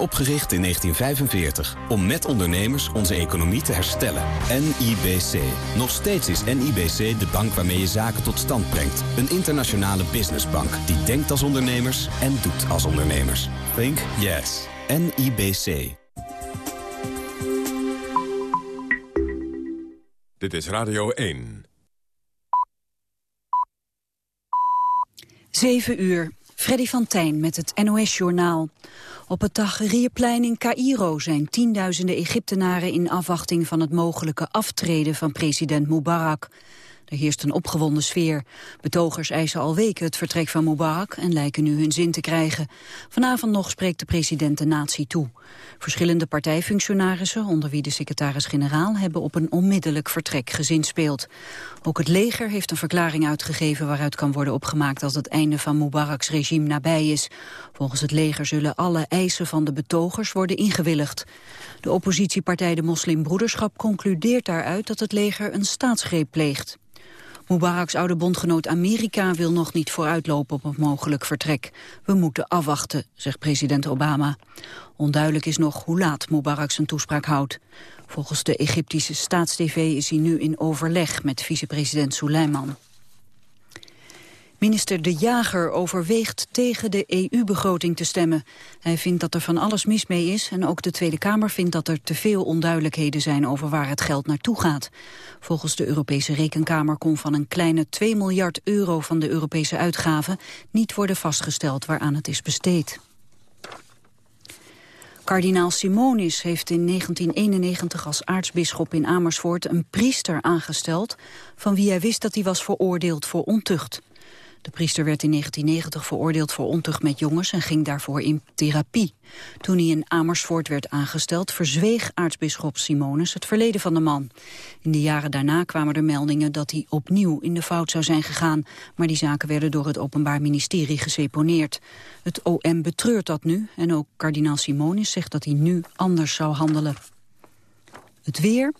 opgericht in 1945 om met ondernemers onze economie te herstellen. NIBC. Nog steeds is NIBC de bank waarmee je zaken tot stand brengt. Een internationale businessbank die denkt als ondernemers en doet als ondernemers. Think yes. NIBC. Dit is Radio 1. 7 uur. Freddy van Tijn met het NOS-journaal. Op het Tahrirplein in Cairo zijn tienduizenden Egyptenaren in afwachting van het mogelijke aftreden van president Mubarak. Er heerst een opgewonden sfeer. Betogers eisen al weken het vertrek van Mubarak en lijken nu hun zin te krijgen. Vanavond nog spreekt de president de natie toe. Verschillende partijfunctionarissen, onder wie de secretaris-generaal, hebben op een onmiddellijk vertrek gezinspeeld. Ook het leger heeft een verklaring uitgegeven waaruit kan worden opgemaakt dat het einde van Mubaraks regime nabij is. Volgens het leger zullen alle eisen van de betogers worden ingewilligd. De oppositiepartij de Moslimbroederschap concludeert daaruit dat het leger een staatsgreep pleegt. Mubaraks oude bondgenoot Amerika wil nog niet vooruitlopen op een mogelijk vertrek. We moeten afwachten, zegt president Obama. Onduidelijk is nog hoe laat Mubarak zijn toespraak houdt. Volgens de Egyptische staatstv is hij nu in overleg met vicepresident Suleiman. Minister De Jager overweegt tegen de EU-begroting te stemmen. Hij vindt dat er van alles mis mee is en ook de Tweede Kamer vindt dat er te veel onduidelijkheden zijn over waar het geld naartoe gaat. Volgens de Europese Rekenkamer kon van een kleine 2 miljard euro van de Europese uitgaven niet worden vastgesteld waaraan het is besteed. Kardinaal Simonis heeft in 1991 als aartsbisschop in Amersfoort een priester aangesteld van wie hij wist dat hij was veroordeeld voor ontucht. De priester werd in 1990 veroordeeld voor ontucht met jongens en ging daarvoor in therapie. Toen hij in Amersfoort werd aangesteld, verzweeg aartsbisschop Simonus het verleden van de man. In de jaren daarna kwamen er meldingen dat hij opnieuw in de fout zou zijn gegaan, maar die zaken werden door het Openbaar Ministerie geseponeerd. Het OM betreurt dat nu en ook kardinaal Simonus zegt dat hij nu anders zou handelen. Het weer,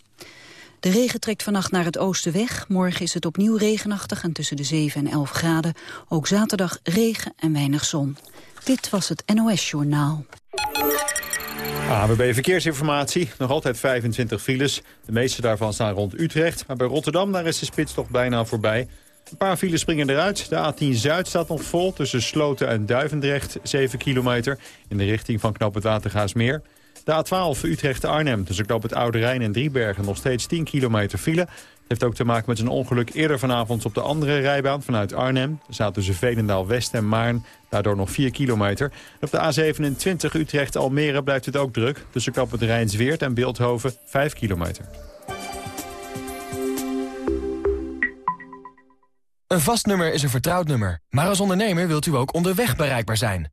de regen trekt vannacht naar het oosten weg. Morgen is het opnieuw regenachtig en tussen de 7 en 11 graden. Ook zaterdag regen en weinig zon. Dit was het NOS Journaal. ABB Verkeersinformatie. Nog altijd 25 files. De meeste daarvan staan rond Utrecht. Maar bij Rotterdam daar is de spits toch bijna voorbij. Een paar files springen eruit. De A10 Zuid staat nog vol tussen Sloten en Duivendrecht. 7 kilometer in de richting van Knap het Watergaasmeer. De A12 Utrecht-Arnhem tussen Knoop het Oude Rijn en Driebergen nog steeds 10 kilometer file. Het heeft ook te maken met een ongeluk eerder vanavond op de andere rijbaan vanuit Arnhem. Er staat tussen Veenendaal-West en Maarn, daardoor nog 4 kilometer. op de A27 Utrecht-Almere blijft het ook druk. Tussen Knoop het Rijnsweert en Beeldhoven 5 kilometer. Een vast nummer is een vertrouwd nummer. Maar als ondernemer wilt u ook onderweg bereikbaar zijn.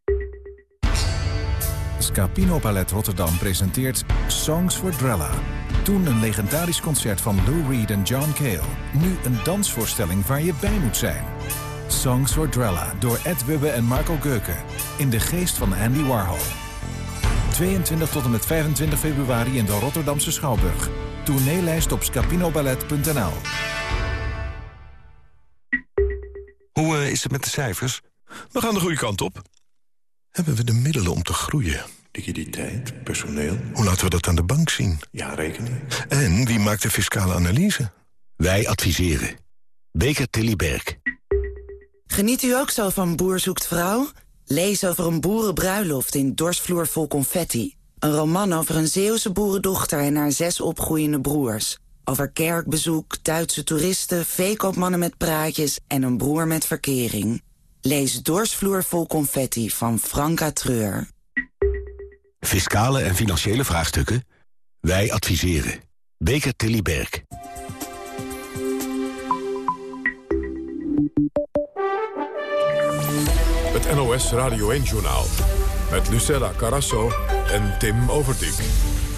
Scapino Ballet Rotterdam presenteert Songs for Drella. Toen een legendarisch concert van Lou Reed en John Cale. Nu een dansvoorstelling waar je bij moet zijn. Songs for Drella door Ed Wubbe en Marco Geuken. In de geest van Andy Warhol. 22 tot en met 25 februari in de Rotterdamse Schouwburg. Tourneelijst op scapinoballet.nl Hoe uh, is het met de cijfers? We gaan de goede kant op. Hebben we de middelen om te groeien? Liquiditeit, personeel. Hoe laten we dat aan de bank zien? Ja, rekening. En wie maakt de fiscale analyse? Wij adviseren. Beker Tilly Berg. Geniet u ook zo van Boer zoekt vrouw? Lees over een boerenbruiloft in Dorsvloer vol confetti. Een roman over een Zeeuwse boerendochter en haar zes opgroeiende broers. Over kerkbezoek, Duitse toeristen, veekoopmannen met praatjes... en een broer met verkering. Lees Dorsvloer vol confetti van Franka Treur. Fiscale en financiële vraagstukken? Wij adviseren. Beker Tilly Berg. Het NOS Radio 1-journaal. Met Lucella Carasso en Tim Overdijk.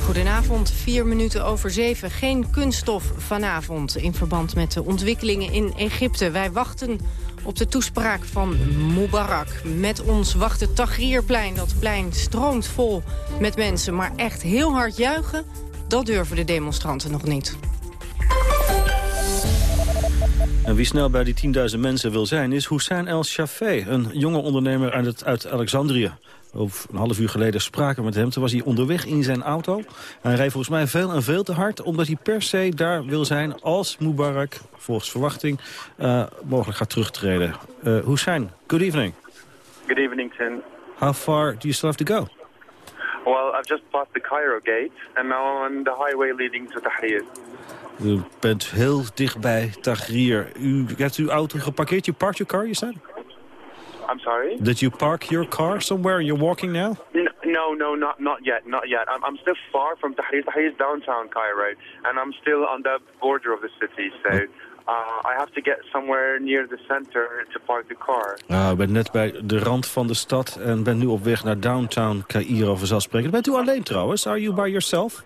Goedenavond, vier minuten over zeven. Geen kunststof vanavond in verband met de ontwikkelingen in Egypte. Wij wachten op de toespraak van Mubarak. Met ons wacht het Tahrirplein. Dat plein stroomt vol met mensen. Maar echt heel hard juichen, dat durven de demonstranten nog niet. En wie snel bij die 10.000 mensen wil zijn is Hussein El Shafé, een jonge ondernemer uit Alexandrië. Over een half uur geleden spraken met hem. Toen was hij onderweg in zijn auto. Hij reed volgens mij veel en veel te hard... omdat hij per se daar wil zijn als Mubarak, volgens verwachting... Uh, mogelijk gaat terugtreden. Uh, Hussein, good evening. Good evening, Tim. How far do you still have to go? Well, I've just passed the Cairo gate... and now I'm on the highway leading to Tahrir. U bent heel dichtbij Tahrir. U hebt uw auto geparkeerd. You parked your car, you said? I'm sorry? Did you park your car somewhere? You're walking now? No, no, not not yet, not yet. I'm, I'm still far from Tahrir. Tahrir is downtown Cairo, and I'm still on the border of the city, so... Uh, I have to get somewhere near the center to park the car. Ah, ik ben net bij de rand van de stad en ben nu op weg naar downtown Cairo vanzelfsprekend. Bent u alleen trouwens? Are you by yourself?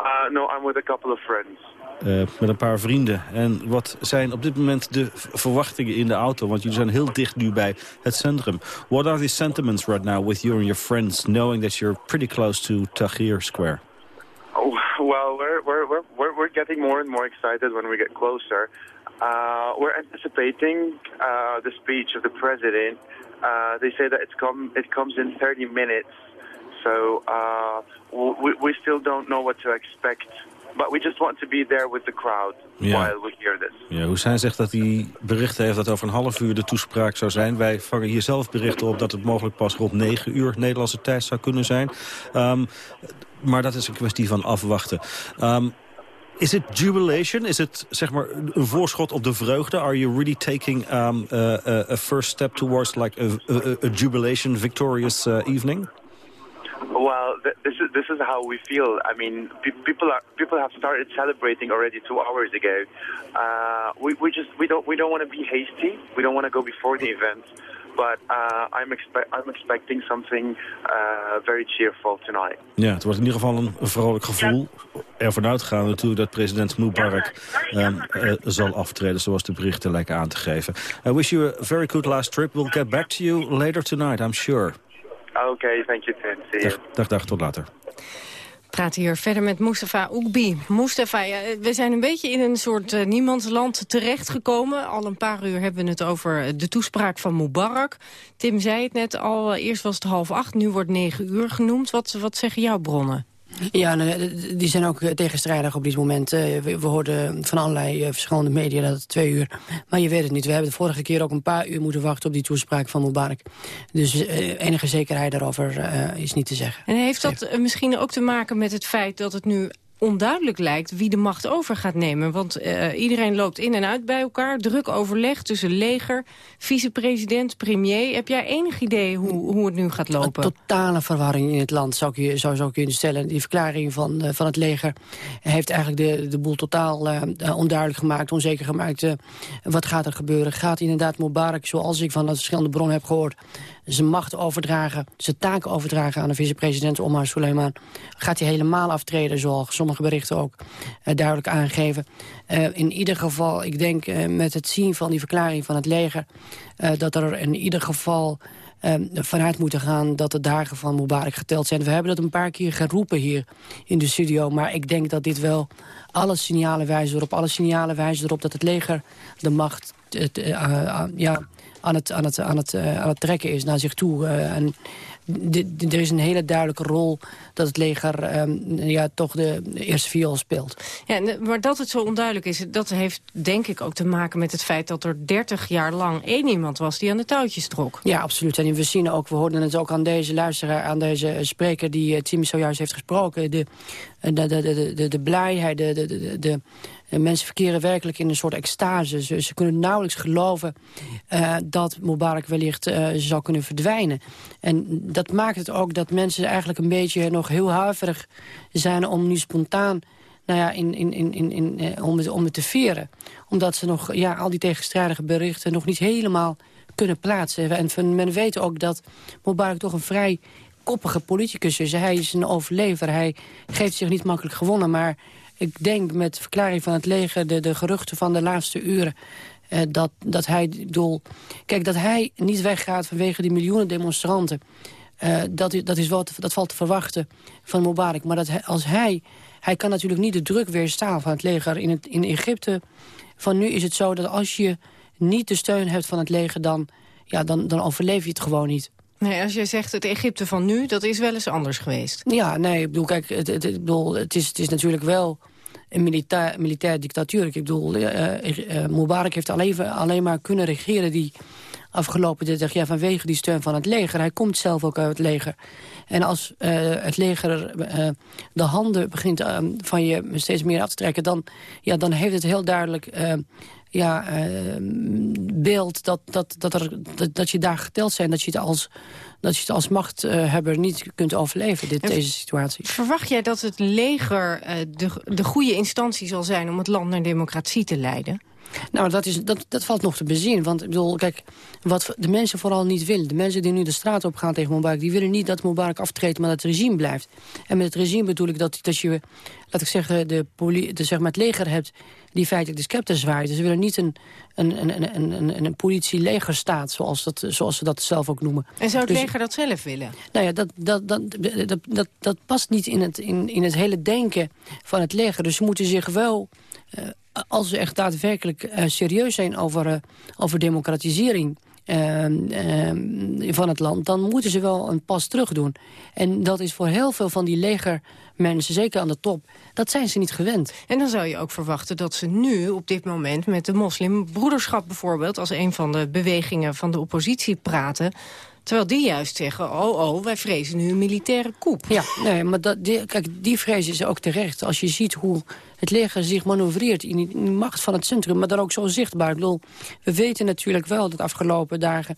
Uh, no, I'm with a couple of friends. Uh, met een paar vrienden. En wat zijn op dit moment de verwachtingen in de auto? Want jullie zijn heel dicht nu bij het centrum. What are the sentiments right now with you and your friends... knowing that you're pretty close to Tahrir Square? Oh, well, we're, we're, we're, we're getting more and more excited when we get closer. Uh, we're anticipating uh, the speech of the president. Uh, they say that it's come, it comes in 30 minutes. So uh, we, we still don't know what to expect But we just want to be there with the crowd while we hear this. Ja, Hussein zegt dat hij berichten heeft dat over een half uur de toespraak zou zijn. Wij vangen hier zelf berichten op dat het mogelijk pas rond 9 uur Nederlandse tijd zou kunnen zijn. Um, maar dat is een kwestie van afwachten. Um, is it jubilation? Is het zeg maar een voorschot op de vreugde? Are you really taking um, uh, a first step towards like a, a, a jubilation, victorious uh, evening? Well, th this is this is how we feel. I mean, pe people are people have started celebrating already two hours ago. Uh, we we just we don't we don't want to be hasty. We don't want to go before the event. But uh, I'm, expect I'm expecting something uh, very cheerful tonight. Ja, het wordt in ieder geval een, een vrolijk gevoel. Ervan uitgaan natuurlijk dat president Mubarak um, uh, zal aftreden, zoals de berichten lijken aan te geven. I wish you a very good last trip. We'll get back to you later tonight, I'm sure. Oké, okay, thank you, Tim. See you. Dag, dag, tot later. We praten hier verder met Mustafa Oekbi. Mustafa, ja, we zijn een beetje in een soort uh, niemandsland terechtgekomen. Al een paar uur hebben we het over de toespraak van Mubarak. Tim zei het net al, eerst was het half acht, nu wordt negen uur genoemd. Wat, wat zeggen jouw bronnen? Ja, nou, die zijn ook eh, tegenstrijdig op dit moment. Eh, we, we hoorden van allerlei eh, verschillende media dat het twee uur... maar je weet het niet. We hebben de vorige keer ook een paar uur moeten wachten... op die toespraak van Mubarak. Dus enige zekerheid daarover is niet te zeggen. En heeft dat misschien ook te maken met het feit dat het nu onduidelijk lijkt wie de macht over gaat nemen. Want uh, iedereen loopt in en uit bij elkaar. Druk overleg tussen leger, vicepresident, premier. Heb jij enig idee hoe, hoe het nu gaat lopen? Een totale verwarring in het land zou je, zou, zou kunnen stellen. Die verklaring van, uh, van het leger heeft eigenlijk de, de boel totaal uh, onduidelijk gemaakt. Onzeker gemaakt. wat gaat er gebeuren? Gaat inderdaad Mubarak, zoals ik van de verschillende bronnen heb gehoord zijn macht overdragen, zijn taken overdragen aan de vicepresident Omar Suleiman. Gaat hij helemaal aftreden, zoals sommige berichten ook uh, duidelijk aangeven. Uh, in ieder geval, ik denk uh, met het zien van die verklaring van het leger... dat er in ieder geval vanuit moeten gaan dat de dagen van Mubarak geteld zijn. We hebben dat een paar keer geroepen hier in de studio. Maar ik denk dat dit wel alle signalen wijzen erop. Alle signalen wijzen erop dat het leger de macht ja, aan het, aan het, aan het, uh, aan het trekken is naar zich toe. Uh, en er is een hele duidelijke rol dat het leger um, ja, toch de eerste viool speelt. Ja, maar dat het zo onduidelijk is, dat heeft denk ik ook te maken met het feit dat er 30 jaar lang één iemand was die aan de touwtjes trok. Ja, absoluut. En we zien ook, we hoorden het ook aan deze luisteraar, aan deze spreker die uh, Tim zojuist heeft gesproken. De, de, de, de, de, de blijheid, de, de, de, de mensen verkeren werkelijk in een soort extase. Ze, ze kunnen nauwelijks geloven uh, dat Mubarak wellicht uh, zou kunnen verdwijnen. En dat maakt het ook dat mensen eigenlijk een beetje nog heel huiverig zijn... om nu spontaan nou ja, in, in, in, in, in, uh, om, het, om te vieren. Omdat ze nog ja, al die tegenstrijdige berichten nog niet helemaal kunnen plaatsen. En men weet ook dat Mubarak toch een vrij koppige politicus is. Hij is een overlever. Hij geeft zich niet makkelijk gewonnen. Maar ik denk met de verklaring van het leger... de, geruchten van de laatste uren... Uh, dat, dat hij doel. Kijk, dat hij niet weggaat vanwege die miljoenen demonstranten. Uh, dat, dat, is wat, dat valt te verwachten van Mubarak. Maar dat hij, als hij... Hij kan natuurlijk niet de druk weerstaan van het leger in, het, in Egypte. Van nu is het zo dat als je niet de steun hebt van het leger... dan, ja, dan, dan overleef je het gewoon niet. Nee, als jij zegt het Egypte van nu, dat is wel eens anders geweest. Ja, nee, ik bedoel, kijk, het, het, ik bedoel, het, is, het is natuurlijk wel een militair, militair dictatuur. Ik bedoel, uh, uh, Mubarak heeft alleen, alleen maar kunnen regeren die afgelopen 30 jaar vanwege die steun van het leger. Hij komt zelf ook uit het leger. En als uh, het leger uh, de handen begint uh, van je steeds meer af te trekken... dan, ja, dan heeft het heel duidelijk ja, beeld dat, dat, dat, er, dat, dat je daar geteld zijn. Dat je het als, dat je het als machthebber niet kunt overleven, dit, deze situatie. Verwacht jij dat het leger de, de goede instantie zal zijn... om het land naar democratie te leiden? Nou, dat, is, dat, dat valt nog te bezien. Want ik bedoel, kijk, wat de mensen vooral niet willen... de mensen die nu de straat op gaan tegen Mubarak... die willen niet dat Mubarak aftreedt, maar dat het regime blijft. En met het regime bedoel ik dat, dat je, laat ik zeggen... De, de, zeg maar het leger hebt die feitelijk de scepter zwaait. Dus ze willen niet een, een, een, een, een, een politie-legerstaat, zoals, dat, zoals ze dat zelf ook noemen. En zou het dus, leger dat zelf willen? Nou ja, dat, dat, dat, dat, dat, dat past niet in het, in, in het hele denken van het leger. Dus ze moeten zich wel... Uh, als ze echt daadwerkelijk uh, serieus zijn over, uh, over democratisering... Uh, van het land, dan moeten ze wel een pas terug doen. En dat is voor heel veel van die legermensen, zeker aan de top... dat zijn ze niet gewend. En dan zou je ook verwachten dat ze nu op dit moment... met de moslimbroederschap bijvoorbeeld... als een van de bewegingen van de oppositie praten... Terwijl die juist zeggen, oh, oh, wij vrezen nu een militaire coup. Ja, nee, maar dat, die, kijk, die vrees is ook terecht. Als je ziet hoe het leger zich manoeuvreert in de macht van het centrum... maar dan ook zo zichtbaar. Ik bedoel, we weten natuurlijk wel dat de afgelopen dagen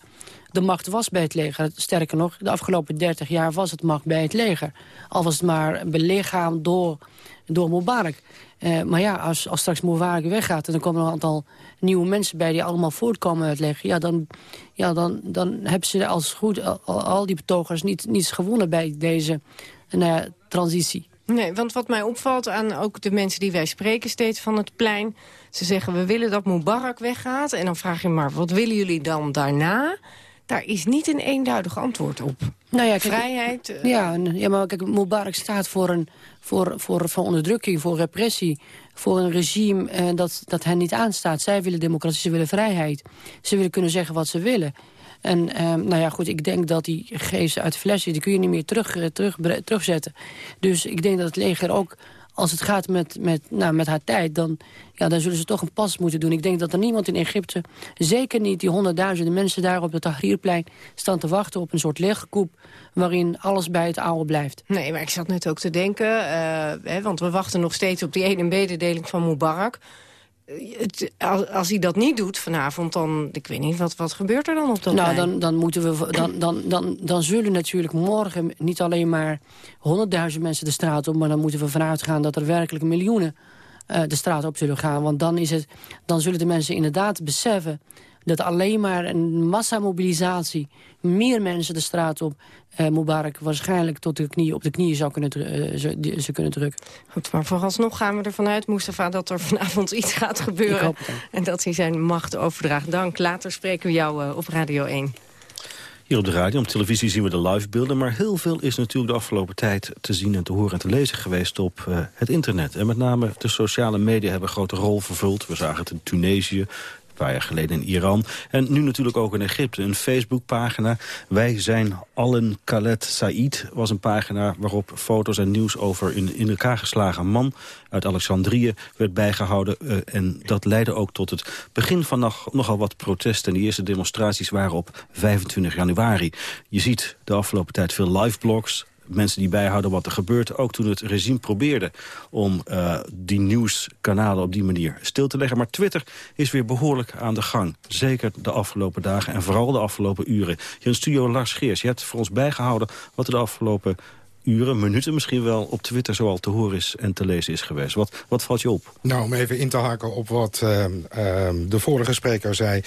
de macht was bij het leger. Sterker nog, de afgelopen 30 jaar was het macht bij het leger. Al was het maar belichaamd door, door Mubarak. Uh, maar ja, als, als straks Mubarak weggaat... en dan komen er een aantal nieuwe mensen bij... die allemaal voortkomen uit het leger... ja, dan, ja, dan, dan hebben ze als goed al, die betogers niet, niets gewonnen... bij deze uh, transitie. Nee, want wat mij opvalt aan ook de mensen die wij spreken steeds van het plein... ze zeggen, we willen dat Mubarak weggaat. En dan vraag je maar, wat willen jullie dan daarna? Daar is niet een eenduidig antwoord op. Nou ja, kijk, Vrijheid? Uh... Ja, ja, maar kijk, Mubarak staat voor, een, voor, voor, voor onderdrukking, voor repressie... voor een regime uh, dat, dat hen niet aanstaat. Zij willen democratie, ze willen vrijheid. Ze willen kunnen zeggen wat ze willen. En uh, nou ja, goed, ik denk dat die geest uit de fles die kun je niet meer terug, uh, terug, terugzetten. Dus ik denk dat het leger ook als het gaat met, met, nou, met haar tijd, dan, ja, dan zullen ze toch een pas moeten doen. Ik denk dat er niemand in Egypte, zeker niet die honderdduizenden mensen daar op het Tahrirplein, staan te wachten op een soort leegkoep waarin alles bij het oude blijft. Nee, maar ik zat net ook te denken, uh, hè, want we wachten nog steeds op die ene mededeling van Mubarak als, als, hij dat niet doet vanavond, dan, ik weet niet, wat, wat gebeurt er dan op dat Nou, dan, dan, moeten we, dan, dan, dan, dan zullen natuurlijk morgen niet alleen maar honderdduizend mensen de straat op... maar dan moeten we vanuit gaan dat er werkelijk miljoenen uh, de straat op zullen gaan. Want dan, is het, dan zullen de mensen inderdaad beseffen dat alleen maar een massamobilisatie... meer mensen de straat op uh, Mubarak waarschijnlijk tot de knie, op de knieën zou kunnen uh, ze, ze, kunnen drukken. Goed, maar vooralsnog gaan we ervan uit, Mustafa, dat er vanavond iets gaat gebeuren. En dat hij zijn macht overdraagt. Dank. Later spreken we jou uh, op Radio 1. Hier op de radio, op televisie zien we de livebeelden... maar heel veel is natuurlijk de afgelopen tijd te zien en te horen en te lezen geweest op uh, het internet. En met name de sociale media hebben een grote rol vervuld. We zagen het in Tunesië, paar jaar geleden in Iran. En nu natuurlijk ook in Egypte. Een Facebookpagina. Wij zijn allen Khaled Said was een pagina waarop foto's en nieuws over een in elkaar geslagen man uit Alexandrië werd bijgehouden. Uh, en dat leidde ook tot het begin van nog, nogal wat protesten. De eerste demonstraties waren op 25 januari. Je ziet de afgelopen tijd veel liveblogs, mensen die bijhouden wat er gebeurt. Ook toen het regime probeerde om uh, die nieuwskanalen op die manier stil te leggen. Maar Twitter is weer behoorlijk aan de gang. Zeker de afgelopen dagen en vooral de afgelopen uren. In studio Lars Geers, je hebt voor ons bijgehouden wat er de afgelopen uren, minuten misschien wel... op Twitter zoal te horen is en te lezen is geweest. Wat, wat valt je op? Nou, om even in te haken op wat uh, uh, de vorige spreker zei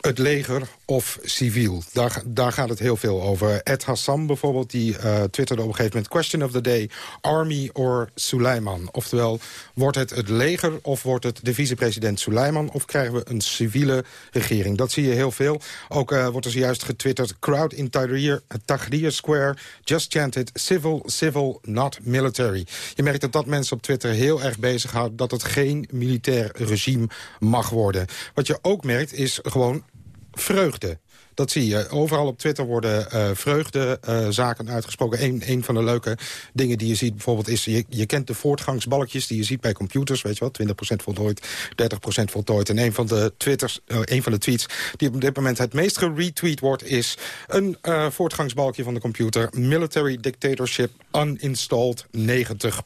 het leger of civiel. Daar, daar gaat het heel veel over. Ed Hassan bijvoorbeeld, die uh, twitterde op een gegeven moment... question of the day, army or Suleiman. Oftewel, wordt het het leger of wordt het de vicepresident Suleiman... of krijgen we een civiele regering? Dat zie je heel veel. Ook uh, wordt er zojuist getwitterd... crowd in Tahrir, Tahrir Square just chanted civil, civil, not military. Je merkt dat dat mensen op Twitter heel erg bezighoudt... dat het geen militair regime mag worden. Wat je ook merkt is gewoon vreugde. Dat zie je. Overal op Twitter worden uh, vreugdezaken uh, uitgesproken. Een, een van de leuke dingen die je ziet bijvoorbeeld is... Je, je kent de voortgangsbalkjes die je ziet bij computers. Weet je wel, 20% voltooid, 30% voltooid. En een van, de twitters, uh, een van de tweets die op dit moment het meest geretweet wordt... is een voortgangsbalkje van de computer. Military dictatorship uninstalled 90%.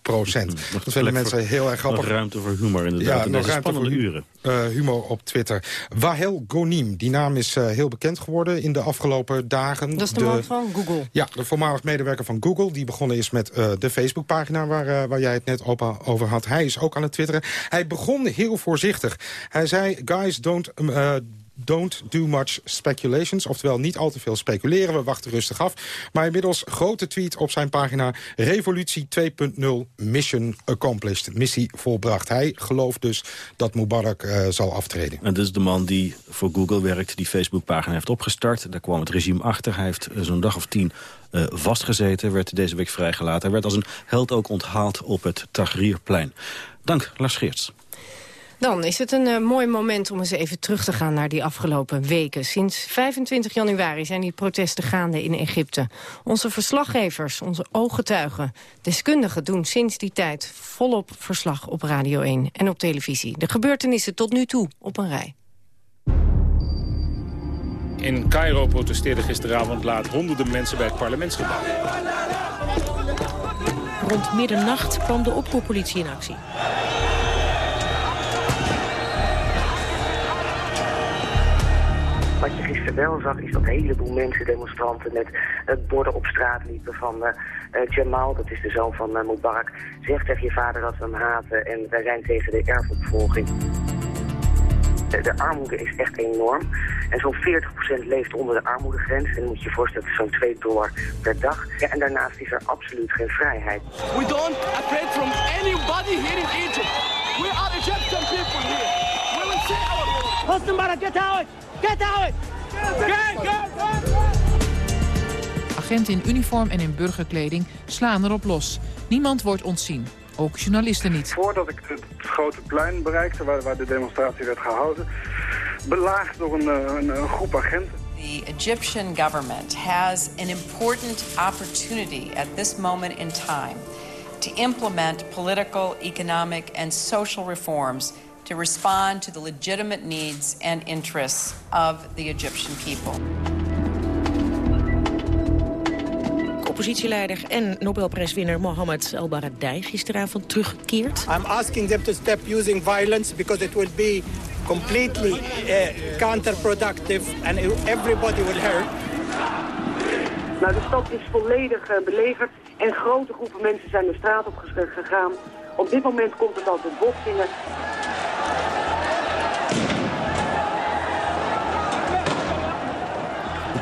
dat vinden mensen heel erg grappig. Nog ruimte voor humor inderdaad. Ja, nog ruimte voor uren. humor op Twitter. Wahel Gonim, die naam is heel bekend geworden in de afgelopen dagen. Dat is de, de man van Google. Ja, de voormalig medewerker van Google. Die begonnen is met uh, de Facebookpagina waar, uh, waar jij het net over had. Hij is ook aan het twitteren. Hij begon heel voorzichtig. Hij zei, guys, don't... Uh, don't do much speculations. Oftewel niet al te veel speculeren, we wachten rustig af. Maar inmiddels grote tweet op zijn pagina... Revolutie 2.0, mission accomplished. Missie volbracht. Hij gelooft dus dat Mubarak uh, zal aftreden. En dit is de man die voor Google werkt, die Facebookpagina heeft opgestart. Daar kwam het regime achter. Hij heeft zo'n dag of tien uh, vastgezeten, werd deze week vrijgelaten. Hij werd als een held ook onthaald op het Tahrirplein. Dank, Lars Geerts. Dan is het een uh, mooi moment om eens even terug te gaan naar die afgelopen weken. Sinds 25 januari zijn die protesten gaande in Egypte. Onze verslaggevers, onze ooggetuigen, deskundigen doen sinds die tijd volop verslag op Radio 1 en op televisie. De gebeurtenissen tot nu toe op een rij. In Cairo protesteerden gisteravond laat honderden mensen bij het parlementsgebouw. Rond middernacht kwam de oproerpolitie in actie. Wat je gisteren wel zag is dat een heleboel mensen, demonstranten met uh, borden op straat liepen van uh, uh, Jamal, dat is de zoon van Mubarak. Zeg tegen je vader dat we hem haten en wij zijn tegen de erfopvolging. De, de armoede is echt enorm. En zo'n 40% leeft onder de armoedegrens. En dan moet je je voorstellen, zo'n 2 dollar per dag. Ja, en daarnaast is er absoluut geen vrijheid. We don't afraid from anybody here in Egypt. We are Egyptian people here. We will say our. Hosni Mubarak, get out! Get out! Get, get, Agenten in uniform en in burgerkleding slaan erop los. Niemand wordt ontzien. Ook journalisten niet. Voordat ik het grote plein bereikte, waar, waar de demonstratie werd gehouden... belaagd door een, een, een groep agenten. The Egyptian government has an important opportunity at this moment in time... to implement political, economic and social reforms to respond to the legitimate needs and interests of the Egyptian people. Oppositieleider en Nobelprijswinnaar Mohammed El-Baradei gisteravond teruggekeerd. I'm asking them to stop using violence because it will be completely uh, counterproductive and everybody will hurt. Nou, de stad is volledig uh, belegerd en grote groepen mensen zijn de straat op gegaan. Op dit moment komt het al tot botsingen.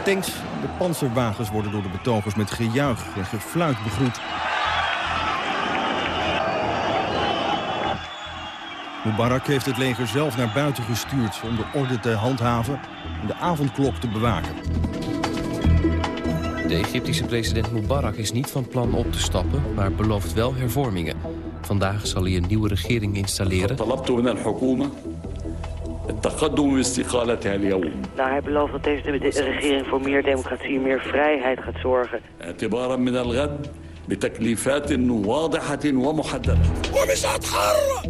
De tanks, de panzerwagens worden door de betogers met gejuich en gefluit begroet. Mubarak heeft het leger zelf naar buiten gestuurd om de orde te handhaven en de avondklok te bewaken. De Egyptische president Mubarak is niet van plan op te stappen, maar belooft wel hervormingen. Vandaag zal hij een nieuwe regering installeren. Nou, hij belooft dat deze regering voor meer democratie, meer vrijheid gaat zorgen. بتكليفات واضحة ومحددة ومش هتحرك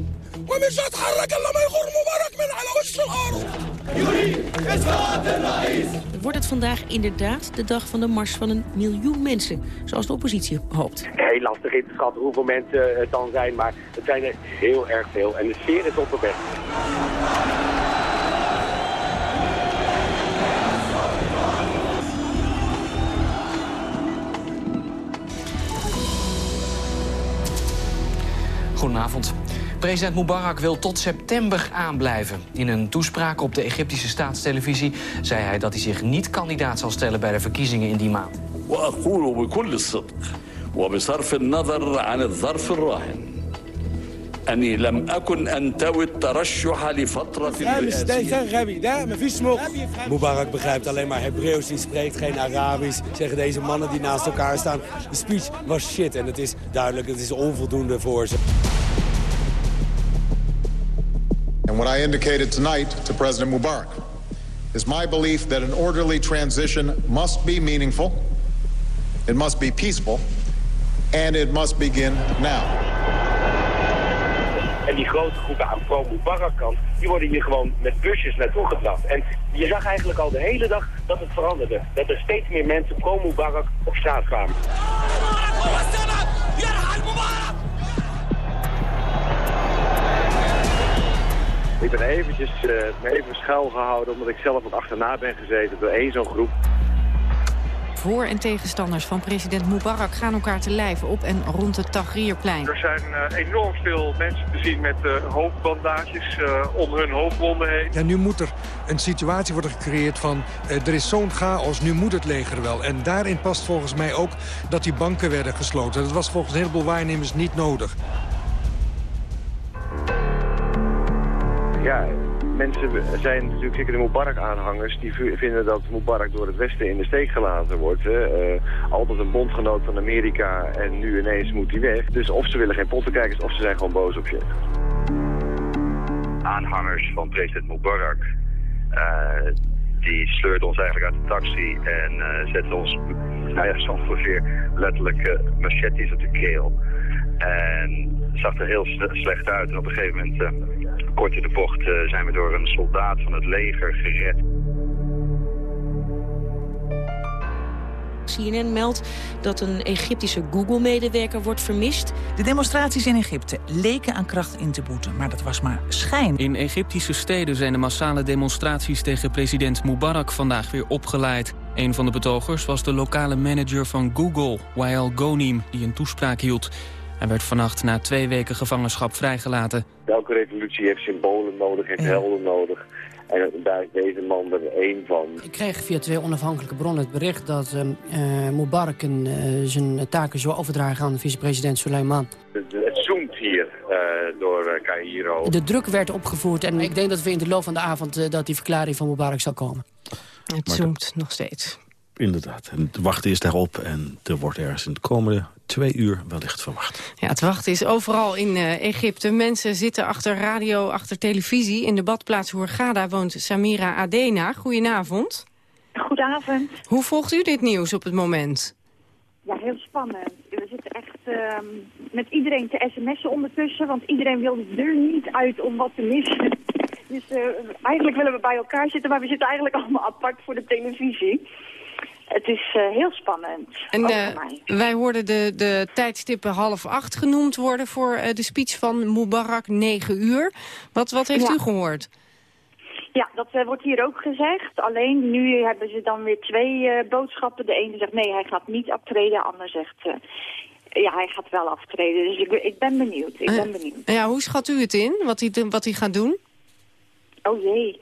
ومش هتحرك الا ما يغور مبارك من على وش الارض Wordt het vandaag inderdaad de dag van de mars van een miljoen mensen, zoals de oppositie hoopt? Heel lastig in te schatten hoeveel mensen het dan zijn, maar het zijn er heel erg veel. En de sfeer is op de weg. Goedenavond. President Mubarak wil tot september aanblijven. In een toespraak op de Egyptische staatstelevisie zei hij dat hij zich niet kandidaat zal stellen bij de verkiezingen in die maand. وبصرف النظر عن الظرف الراهن أني لم أكن أنتوي الترشح لفترة Mubarak begrijpt alleen maar Hebreeuws, die spreekt geen Arabisch. Zeggen deze mannen die naast elkaar staan. De speech was shit en het is duidelijk, het is onvoldoende voor ze. And what I indicated tonight to President Mubarak is my belief that an orderly transition must be meaningful, it must be peaceful, and it must begin now. En die grote groepen aan pro-Mubarak-kant, die worden hier gewoon met busjes naartoe gebracht. En je zag eigenlijk al de hele dag dat het veranderde. Dat er steeds meer mensen pro-Mubarak op straat kwamen. Ik ben eventjes uh, me even schuil gehouden omdat ik zelf ook achterna ben gezeten door één zo'n groep. Voor- en tegenstanders van president Mubarak gaan elkaar te lijven op en rond het Tahrirplein. Er zijn uh, enorm veel mensen te zien met uh, hoofdbandages uh, om hun hoofdwonden heen. Ja, nu moet er een situatie worden gecreëerd van er is zo'n chaos, nu moet het leger wel. En daarin past volgens mij ook dat die banken werden gesloten. Dat was volgens een heleboel waarnemers niet nodig. Ja, mensen zijn natuurlijk zeker de Mubarak-aanhangers... die vinden dat Mubarak door het Westen in de steek gelaten wordt. Uh, altijd een bondgenoot van Amerika en nu ineens moet hij weg. Dus of ze willen geen pottenkijkers of ze zijn gewoon boos op je. Aanhangers van president Mubarak... Uh, die sleurden ons eigenlijk uit de taxi en uh, zetten ons nou ja, zo ongeveer letterlijk machetes op de keel. En zag er heel slecht uit. En op een gegeven moment, kort in de bocht, uh, zijn we door een soldaat van het leger gered. CNN meldt dat een Egyptische Google-medewerker wordt vermist. De demonstraties in Egypte leken aan kracht in te boeten, maar dat was maar schijn. In Egyptische steden zijn de massale demonstraties tegen president Mubarak vandaag weer opgeleid. Een van de betogers was de lokale manager van Google, Wael Ghonim, die een toespraak hield. Hij werd vannacht na twee weken gevangenschap vrijgelaten. Elke revolutie heeft symbolen nodig, heeft helden nodig. En daar is deze man er één van. Ik kreeg via twee onafhankelijke bronnen het bericht dat uh, Mubarak uh, zijn taken zou overdragen aan vicepresident Suleiman. Het, het zoomt hier uh, door Cairo. De druk werd opgevoerd en ik denk dat we in de loop van de avond dat die verklaring van Mubarak zal komen. Het zoomt nog steeds. Inderdaad, en het wachten is daarop en er wordt ergens in de komende twee uur wellicht verwacht. Ja, het wachten is overal in uh, Egypte. Mensen zitten achter radio, achter televisie. In de badplaats Hurghada woont Samira Adena. Goedenavond. Goedenavond. Hoe volgt u dit nieuws op het moment? Ja, heel spannend. We zitten echt uh, met iedereen te sms'en ondertussen, want iedereen wil de deur niet uit om wat te missen. Dus uh, eigenlijk willen we bij elkaar zitten, maar we zitten eigenlijk allemaal apart voor de televisie. Het is uh, heel spannend. En uh, wij hoorden de, de tijdstippen half acht genoemd worden voor uh, de speech van Mubarak, negen uur. Wat, wat heeft ja. u gehoord? Ja, dat wordt hier ook gezegd. Alleen nu hebben ze dan weer twee boodschappen. De ene zegt nee, hij gaat niet aftreden. De ander zegt ja, hij gaat wel aftreden. Dus ik, ik ben benieuwd. Ik ben benieuwd. Ja, hoe schat u het in, wat hij, wat hij gaat doen? Oh jee.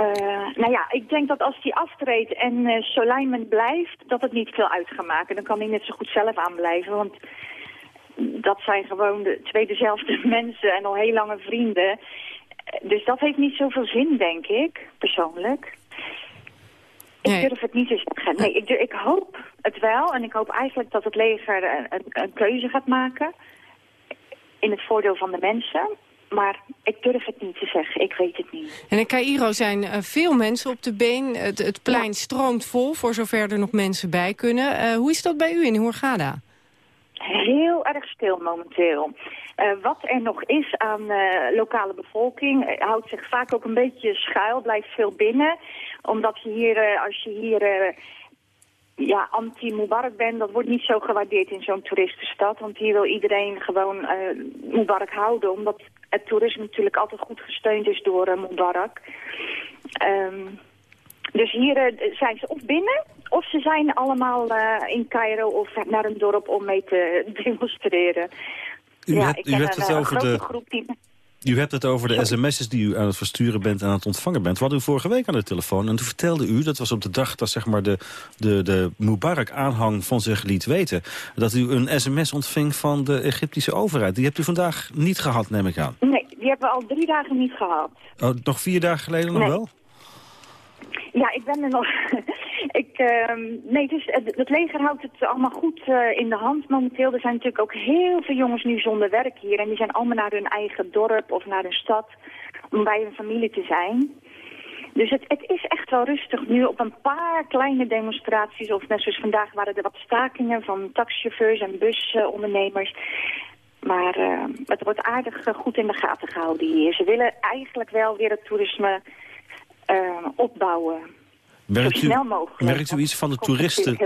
Uh, nou ja, ik denk dat als hij aftreedt en uh, Soleiman blijft, dat het niet veel uit gaat maken. Dan kan hij net zo goed zelf aanblijven, want dat zijn gewoon de twee dezelfde mensen en al heel lange vrienden. Dus dat heeft niet zoveel zin, denk ik, persoonlijk. Ik durf het niet te zeggen. Nee, ik, ik hoop het wel en ik hoop eigenlijk dat het leger een, een, een keuze gaat maken in het voordeel van de mensen. Maar ik durf het niet te zeggen, ik weet het niet. En in Cairo zijn uh, veel mensen op de been. Het, het plein ja. stroomt vol, voor zover er nog mensen bij kunnen. Uh, hoe is dat bij u in Hurghada? Heel erg stil momenteel. Uh, wat er nog is aan lokale bevolking houdt zich vaak ook een beetje schuil, blijft veel binnen. Omdat je hier, als je hier ja, anti-Mubarak ben, dat wordt niet zo gewaardeerd in zo'n toeristenstad. Want hier wil iedereen gewoon Mubarak houden, omdat het toerisme natuurlijk altijd goed gesteund is door uh, Mubarak. Um, dus hier uh, zijn ze of binnen, of ze zijn allemaal in Cairo of naar een dorp om mee te demonstreren. U, ja, ik u ken hebt een, het een over grote de... groep die... U hebt het over de sms'jes die u aan het versturen bent en aan het ontvangen bent. Wat u vorige week aan de telefoon en toen vertelde u... dat was op de dag dat zeg maar, de, de, de Mubarak-aanhang van zich liet weten... dat u een sms ontving van de Egyptische overheid. Die hebt u vandaag niet gehad, neem ik aan. Nee, die hebben we al drie dagen niet gehad. Oh, nog vier dagen geleden nog Nee. wel? Ja, ik ben er nog... ik, ehm, nee, dus het, leger houdt het allemaal goed eh, in de hand momenteel. Er zijn natuurlijk ook heel veel jongens nu zonder werk hier. En die zijn allemaal naar hun eigen dorp of naar hun stad om bij hun familie te zijn. Dus het, het is echt wel rustig nu op een paar kleine demonstraties. Of net zoals vandaag waren er wat stakingen van taxichauffeurs en busondernemers. Maar eh, het wordt aardig eh, goed in de gaten gehouden hier. Ze willen eigenlijk wel weer het toerisme opbouwen. Merkt zo u, snel mogelijk. merkt u iets van de toeristen...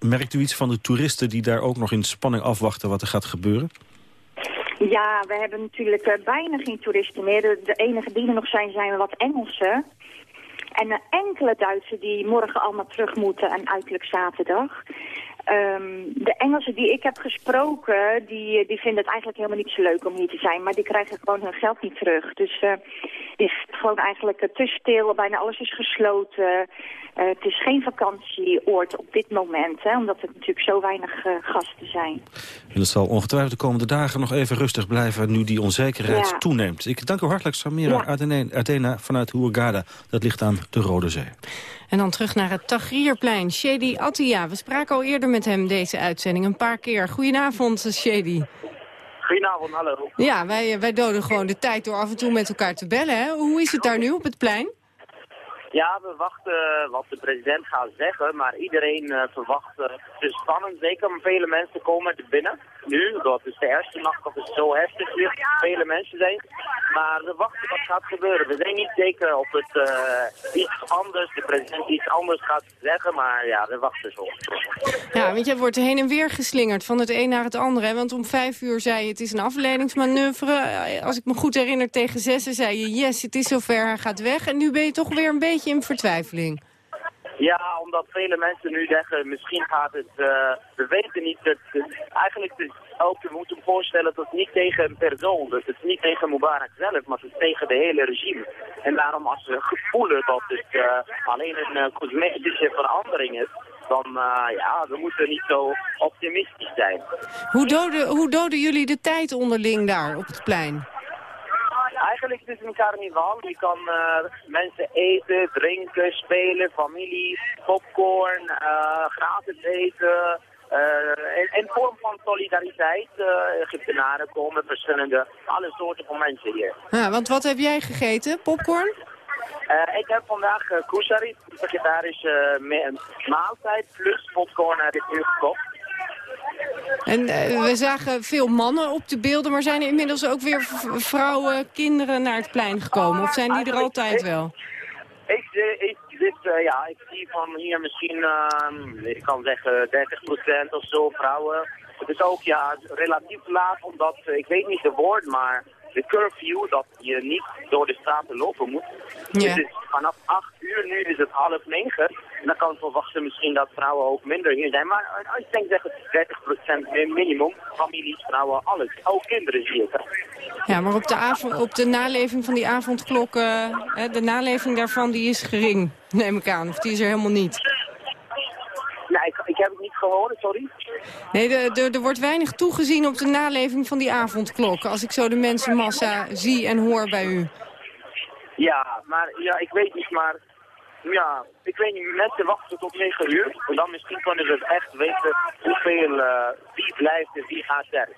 Merkt u iets van de toeristen die daar ook nog in spanning afwachten wat er gaat gebeuren? Ja, we hebben natuurlijk eh, bijna geen toeristen meer. De, de enige die er nog zijn, zijn wat Engelsen. En uh, enkele Duitsers die morgen allemaal terug moeten en uiterlijk zaterdag. Ehm, de Engelsen die ik heb gesproken, die, die vinden het eigenlijk helemaal niet zo leuk om hier te zijn. Maar die krijgen gewoon hun geld niet terug. Dus uh, het is gewoon eigenlijk uh, te stil, bijna alles is gesloten. Uh, het is geen vakantieoord op dit moment, hè, omdat er natuurlijk zo weinig uh, gasten zijn. En het zal ongetwijfeld de komende dagen nog even rustig blijven... nu die onzekerheid Ja. toeneemt. Ik dank u hartelijk, Samira Ja. Ardena vanuit Hurghada. Dat ligt aan de Rode Zee. En dan terug naar het Tagrierplein. Shady Attia, we spraken al eerder met hem deze uitzending een paar keer. Goedenavond, Shady. Goedenavond, hallo. Ja, wij, wij doden gewoon de tijd door af en toe met elkaar te bellen. Hè? Hoe is het daar nu op het plein? Ja, we wachten wat de president gaat zeggen, maar iedereen uh, verwacht uh, het is spannend. Zeker, vele mensen komen er binnen. Nu, dat is de eerste nacht dat het zo heftig weer vele mensen zijn. Maar we wachten wat gaat gebeuren. We zijn niet zeker of het uh, iets anders, de president iets anders gaat zeggen, maar ja, we wachten zo. Ja, want jij wordt heen en weer geslingerd van het een naar het andere. Want om vijf uur zei je het is een afleidingsmanoeuvre. Als ik me goed herinner tegen zessen zei je yes, het is zover, hij gaat weg. En nu ben je toch weer een beetje in vertwijfeling. Ja, omdat vele mensen nu zeggen, misschien gaat het, uh, we weten niet, dat, het, eigenlijk ook, je moet voorstellen dat het niet tegen een persoon, dat het is niet tegen Mubarak zelf, maar het is tegen de hele regime. En daarom als we voelen dat het uh, alleen een uh, cosmetische verandering is, dan uh, ja, we moeten niet zo optimistisch zijn. Hoe doden, hoe doden jullie de tijd onderling daar op het plein? Eigenlijk is het een carnaval. Je kan uh, mensen eten, drinken, spelen, familie, popcorn, uh, gratis eten. Uh, in, in vorm van solidariteit. Egyptenaren komen, verschillende, alle soorten van mensen hier. Ja, want wat heb jij gegeten? Popcorn? Uh, ik heb vandaag uh, kusari, vegetarische maaltijd, plus popcorn heb ik nu gekocht. En uh, we zagen veel mannen op de beelden, maar zijn er inmiddels ook weer vrouwen, kinderen naar het plein gekomen? Of zijn die er altijd wel? Ik, ik, dit, uh, ja, ik zie van hier misschien, uh, ik kan zeggen 30% of zo vrouwen. Het is ook ja, relatief laat, omdat, ik weet niet de woord, maar de curfew, dat je niet door de straten lopen moet. Ja. Is vanaf 8 uur, nu is het half 9. Dan kan ik verwachten misschien dat vrouwen ook minder hier zijn. Maar uh, ik denk zeggen 30% minimum. Families, vrouwen, alles. Ook kinderen zie ik. Ja, maar op de, avond, op de naleving van die avondklok, uh, de naleving daarvan, die is gering, neem ik aan. Of die is er helemaal niet. Nee, ik, ik heb het niet gehoord, sorry. Nee, er wordt weinig toegezien op de naleving van die avondklok. Als ik zo de mensenmassa zie en hoor bij u. Ja, maar ja, ik weet niet, maar ja, ik weet niet, mensen wachten tot 9 uur. En dan misschien kunnen ze echt weten hoeveel, uh, wie blijft en wie gaat er.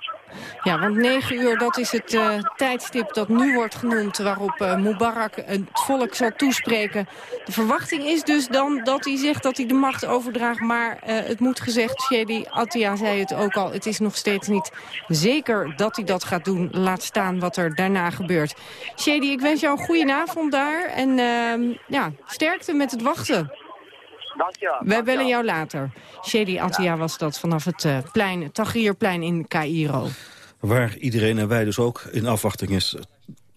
Ja, want 9 uur, dat is het uh, tijdstip dat nu wordt genoemd... waarop uh, Mubarak het volk zal toespreken. De verwachting is dus dan dat hij zegt dat hij de macht overdraagt. Maar het moet gezegd, Shedi Attia zei het ook al... het is nog steeds niet zeker dat hij dat gaat doen. Laat staan wat er daarna gebeurt. Shedi, ik wens jou een goede avond daar. En ehm, ja, sterkte met het wachten. Dankjewel. Wij bellen jou later. Shady Attia was dat vanaf het uh, plein, Tahrirplein in Cairo. Waar iedereen en wij dus ook in afwachting is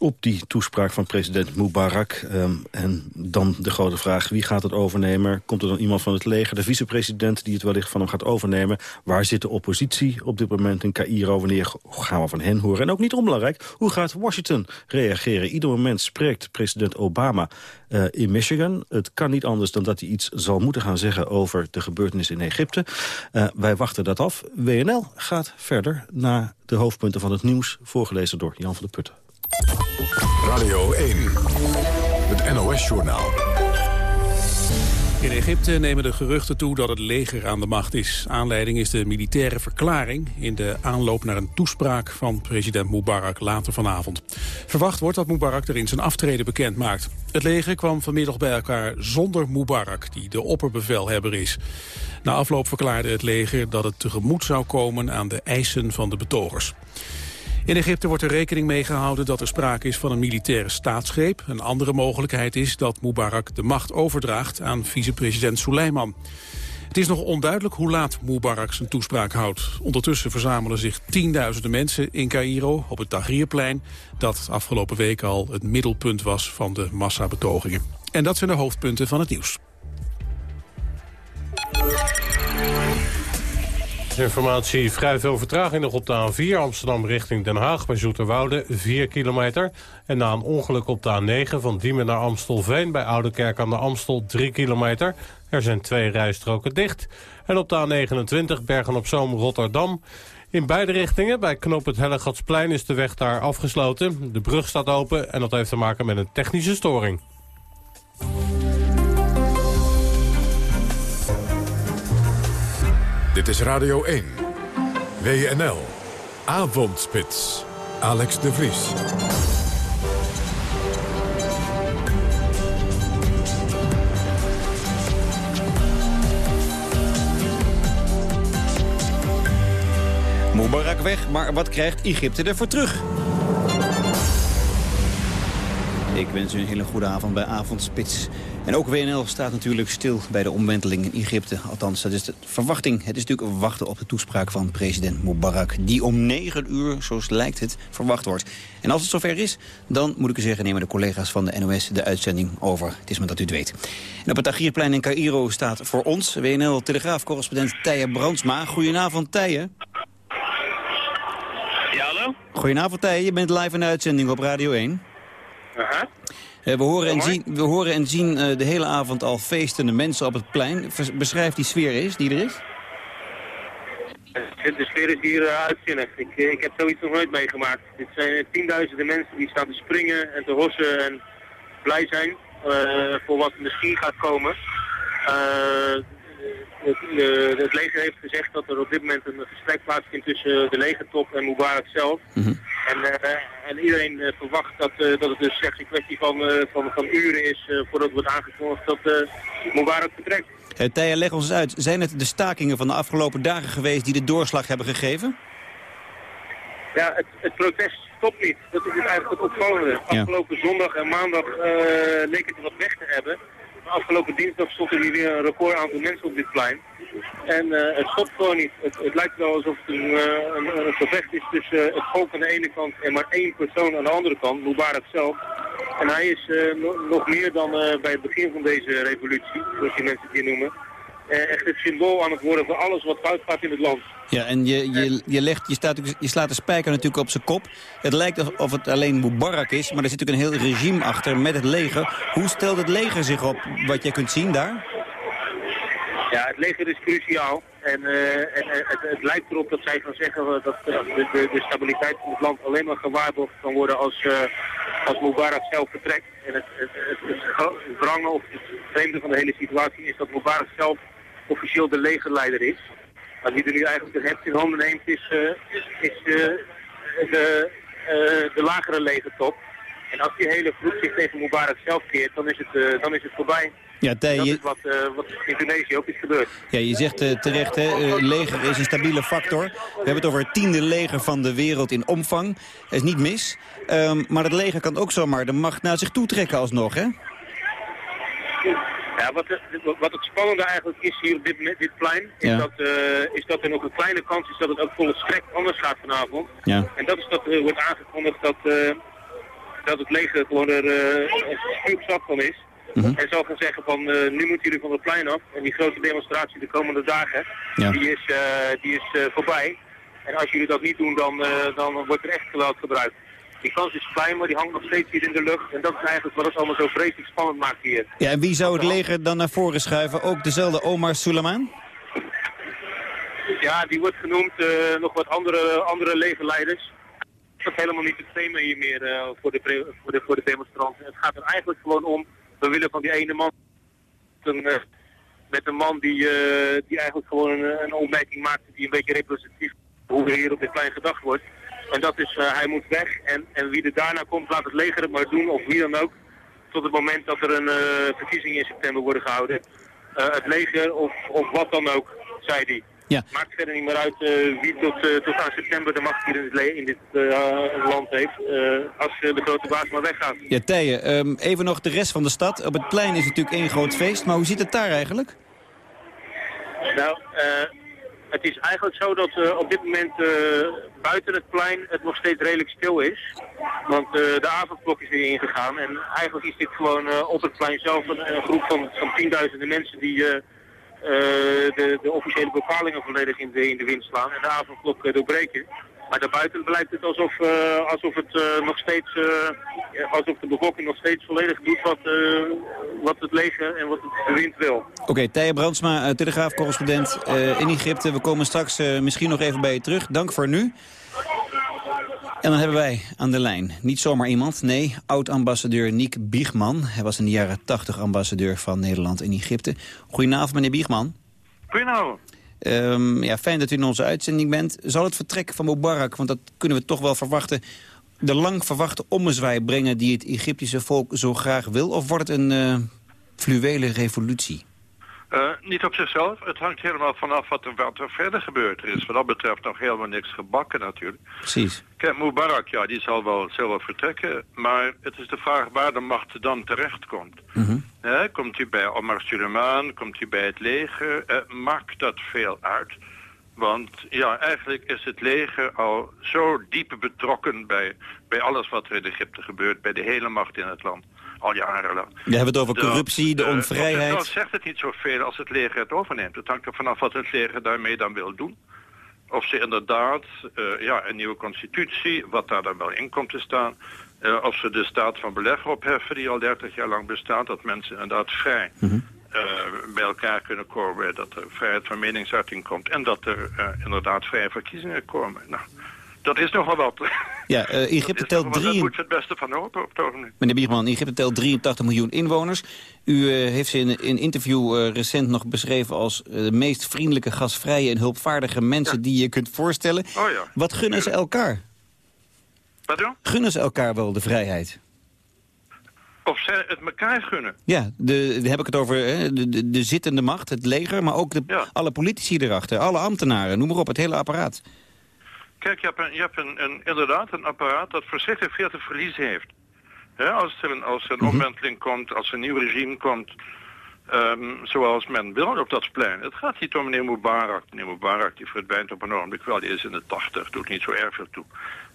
op die toespraak van president Mubarak. Ehm, en dan de grote vraag, wie gaat het overnemen? Komt er dan iemand van het leger, de vicepresident... die het wellicht van hem gaat overnemen? Waar zit de oppositie op dit moment in Cairo? Wanneer gaan we van hen horen? En ook niet onbelangrijk, hoe gaat Washington reageren? Ieder moment spreekt president Obama uh, in Michigan. Het kan niet anders dan dat hij iets zal moeten gaan zeggen... over de gebeurtenissen in Egypte. Uh, wij wachten dat af. WNL gaat verder naar de hoofdpunten van het nieuws... voorgelezen door Jan van der Putten. Radio 1, het NOS-journaal. In Egypte nemen de geruchten toe dat het leger aan de macht is. Aanleiding is de militaire verklaring in de aanloop naar een toespraak van president Mubarak later vanavond. Verwacht wordt dat Mubarak erin zijn aftreden bekend maakt. Het leger kwam vanmiddag bij elkaar zonder Mubarak, die de opperbevelhebber is. Na afloop verklaarde het leger dat het tegemoet zou komen aan de eisen van de betogers. In Egypte wordt er rekening mee gehouden dat er sprake is van een militaire staatsgreep. Een andere mogelijkheid is dat Mubarak de macht overdraagt aan vicepresident Suleiman. Het is nog onduidelijk hoe laat Mubarak zijn toespraak houdt. Ondertussen verzamelen zich tienduizenden mensen in Cairo op het Tahrirplein... dat afgelopen week al het middelpunt was van de massabetogingen. En dat zijn de hoofdpunten van het nieuws. Informatie, vrij veel vertraging nog op de A4 Amsterdam richting Den Haag bij Zoeterwoude 4 kilometer. En na een ongeluk op de A9 van Diemen naar Amstelveen bij Oudekerk aan de Amstel 3 kilometer. Er zijn twee rijstroken dicht. En op de A29 Bergen-op-Zoom Rotterdam. In beide richtingen, bij Knoop het Hellegatsplein, is de weg daar afgesloten. De brug staat open en dat heeft te maken met een technische storing. Dit is Radio 1. WNL. Avondspits. Alex de Vries. Mubarak weg, maar wat krijgt Egypte ervoor terug? Ik wens u een hele goede avond bij Avondspits. En ook WNL staat natuurlijk stil bij de omwenteling in Egypte. Althans, dat is de verwachting. Het is natuurlijk wachten op de toespraak van president Mubarak... die om negen uur, zoals lijkt het, verwacht wordt. En als het zover is, dan moet ik u zeggen... nemen de collega's van de NOS de uitzending over. Het is maar dat u het weet. En op het Tahrirplein in Cairo staat voor ons... WNL-telegraaf-correspondent Brandsma. Goedenavond, Tije. Ja, hallo? Goedenavond, Tije. Je bent live in de uitzending op Radio 1. Aha. Uh, we, horen en zien, we horen en zien uh, de hele avond al feestende mensen op het plein. Beschrijf die sfeer eens, die er is. De sfeer is hier uitzinnig. Ik, ik heb zoiets nog nooit meegemaakt. Dit zijn tienduizenden mensen die staan te springen en te hossen en blij zijn voor wat misschien gaat komen. Het, het, leger heeft gezegd dat er op dit moment een gesprek plaatsvindt tussen de legertop en Mubarak zelf. Mm -hmm. en, uh, en, iedereen uh, verwacht dat, uh, dat het dus slechts een kwestie van, van, van uren is voordat wordt aangekondigd dat Mubarak vertrekt. Hey, Thea, leg ons eens uit. Zijn het de stakingen van de afgelopen dagen geweest die de doorslag hebben gegeven? Ja, het, het protest stopt niet. Dat is eigenlijk het opvallende. Afgelopen zondag en maandag leek het wat weg te hebben afgelopen dinsdag stond er hier weer een record aantal mensen op dit plein. En uh, het stopt gewoon niet. Het, het, lijkt wel alsof het een, uh, een, een gevecht is tussen uh, het volk aan de ene kant en maar één persoon aan de andere kant, Mubarak zelf. En hij is no nog meer dan bij het begin van deze revolutie, zoals die mensen het hier noemen, echt het symbool aan het worden voor alles wat fout gaat in het land. Ja, en je, je, je, legt, je, staat, je slaat de spijker natuurlijk op zijn kop. Het lijkt of het alleen Mubarak is, maar er zit natuurlijk een heel regime achter met het leger. Hoe stelt het leger zich op, wat jij kunt zien daar? Ja, het leger is cruciaal. En, uh, en het, het, lijkt erop dat zij gaan zeggen dat de, de, de, stabiliteit van het land alleen maar gewaarborgd kan worden als, uh, als Mubarak zelf vertrekt. En het, het, het, het vreemde van de hele situatie is dat Mubarak zelf officieel de legerleider is. Maar wie er nu eigenlijk de heft in handen neemt is, uh, is de, de, uh, de lagere legertop. En als die hele groep zich tegen Mubarak zelf keert, dan is het, dan is het voorbij. Ja, Thij, dat je... is wat, wat in Tunesië ook is gebeurd. Ja, je zegt terecht, hè, leger is een stabiele factor. We hebben het over het tiende leger van de wereld in omvang. Dat is niet mis. Um, maar het leger kan ook zomaar de macht naar zich toe trekken alsnog, hè? Ja, wat, wat het spannende eigenlijk is hier op dit, dit plein, is, ja. dat, uh, is dat er nog een kleine kans is dat het ook volgens schrik anders gaat vanavond. Ja. En dat is dat er wordt aangekondigd dat, uh, dat het leger gewoon er uh, zat van is. Mhm. En zal gaan zeggen van nu moeten jullie van het plein af. En die grote demonstratie de komende dagen, die is, die is voorbij. En als jullie dat niet doen, dan, dan wordt er echt geweld gebruikt. Die kans is klein, maar die hangt nog steeds hier in de lucht. En dat is eigenlijk wat het allemaal zo vreselijk spannend maakt hier. Ja, en wie zou het leger dan naar voren schuiven? Ook dezelfde Omar Suleiman? Ja, die wordt genoemd. Uh, nog wat andere, andere legerleiders. Dat is helemaal niet het thema hier meer uh, voor, de, voor, de, voor de demonstranten. Het gaat er eigenlijk gewoon om, we willen van die ene man... Een, uh, met een man die, die eigenlijk gewoon een, een opmerking maakt die een beetje representatief hoe er hier op dit plein gedacht wordt. En dat is, hij moet weg. En, en wie er daarna komt, laat het leger het maar doen, of wie dan ook. Tot het moment dat er een verkiezing in september worden gehouden. het leger of, of wat dan ook, zei hij. Ja. Maakt verder niet meer uit uh, wie tot, uh, tot aan september de macht hier in dit, in dit uh, land heeft. als de grote baas maar weggaat. Ja, Tijen, um, even nog de rest van de stad. Op het plein is natuurlijk één groot feest. Maar hoe zit het daar eigenlijk? Nou, het is eigenlijk zo dat op dit moment buiten het plein het nog steeds redelijk stil is. Want de avondklok is weer ingegaan. En eigenlijk is dit gewoon op het plein zelf een, groep van, van tienduizenden mensen die eh, de, de, officiële bepalingen volledig in de, in de wind slaan en de avondklok eh, doorbreken. Maar daarbuiten blijkt het alsof, uh, alsof het uh, nog steeds, uh, alsof de bevolking nog steeds volledig doet wat, wat het leger en wat het de wind wil. Oké, okay, Brandsma, Telegraaf-correspondent in Egypte. We komen straks misschien nog even bij je terug. Dank voor nu. En dan hebben wij aan de lijn niet zomaar iemand, nee, oud-ambassadeur Niek Biegman. Hij was in de jaren 80 ambassadeur van Nederland in Egypte. Goedenavond, meneer Biegman. Goedenavond. Um, ja, fijn dat u in onze uitzending bent. Zal het vertrek van Mubarak, want dat kunnen we toch wel verwachten... de lang verwachte ommezwaai brengen die het Egyptische volk zo graag wil? Of wordt het een uh, fluwele revolutie? Uh, niet op zichzelf. Het hangt helemaal vanaf wat er, wat er verder gebeurd is. Wat dat betreft nog helemaal niks gebakken natuurlijk. Precies. Kijk, Mubarak, ja, die zal wel, zelf vertrekken. Maar het is de vraag waar de macht dan terechtkomt. Mm komt hij bij Omar Suleiman? Komt hij bij het leger? Uh, maakt dat veel uit? Want ja, eigenlijk is het leger al zo diep betrokken bij, bij alles wat er in Egypte gebeurt. Bij de hele macht in het land al jarenlang. We hebben het over corruptie, de, onvrijheid. Dat zegt het niet zoveel als het leger het overneemt. Het hangt er vanaf wat het leger daarmee dan wil doen. Of ze inderdaad uh, ja, een nieuwe constitutie, wat daar dan wel in komt te staan... Uh, of ze de staat van beleggen opheffen die al 30 jaar lang bestaat... dat mensen inderdaad vrij uh, bij elkaar kunnen komen... dat er vrijheid van meningsuiting komt... en dat er inderdaad vrije verkiezingen komen. Nou, dat is nogal wat. Ja, uh, Egypte telt drie... Daar moet het beste van hopen op het ogenblik. Meneer Bierman, Egypte telt 83 miljoen inwoners. U uh, heeft ze in een interview uh, recent nog beschreven als de meest vriendelijke, gastvrije en hulpvaardige mensen die je kunt voorstellen. Oh ja. Wat gunnen ze elkaar? Pardon? Gunnen ze elkaar wel de vrijheid? Of ze het elkaar gunnen? Ja, de, heb ik het over hè, de, de, de, zittende macht, het leger, maar ook de, ja. alle politici erachter, alle ambtenaren, noem maar op, het hele apparaat. Kijk, je hebt, een, je hebt een, een, inderdaad een apparaat dat verschrikkelijk veel te verliezen heeft. als er een, als een mm omwenteling komt, als er een nieuw regime komt... Um, zoals men wil op dat plein. Het gaat niet om meneer Mubarak. Meneer Mubarak die verdwijnt op een ogenblik wel. Die is in de tachtig, doet niet zo erg veel toe.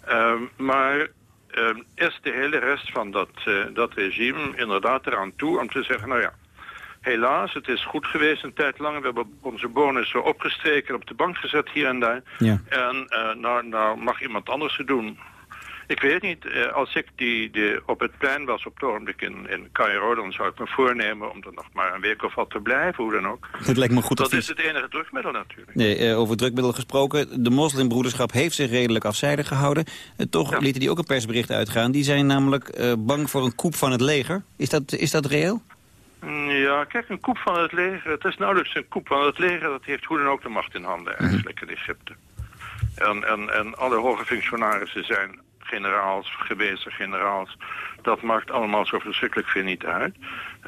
Um, maar um, is de hele rest van dat, uh, dat regime inderdaad eraan toe om te zeggen... nou ja, helaas, het is goed geweest een tijd lang. We hebben onze bonus zo opgestreken op de bank gezet hier en daar. Ja. En uh, nou, nou mag iemand anders het doen. Ik weet niet, uh, als ik die, die op het plein was op het ogenblik in, in Cairo... dan zou ik me voornemen om er nog maar een week of wat te blijven, hoe dan ook. Het lijkt me goed Dat is het enige drukmiddel natuurlijk. Nee, uh, over drukmiddel gesproken. De moslimbroederschap heeft zich redelijk afzijdig gehouden. Uh, toch ja. lieten die ook een persbericht uitgaan. Die zijn namelijk bang voor een koep van het leger. Is dat, is dat reëel? Ja, kijk, een koep van het leger, het is nauwelijks een koep van het leger, dat heeft hoe dan ook de macht in handen mhm. eigenlijk in Egypte. En, en, en alle hoge functionarissen zijn generaals, gewezen generaals. Dat maakt allemaal zo verschrikkelijk veel niet uit.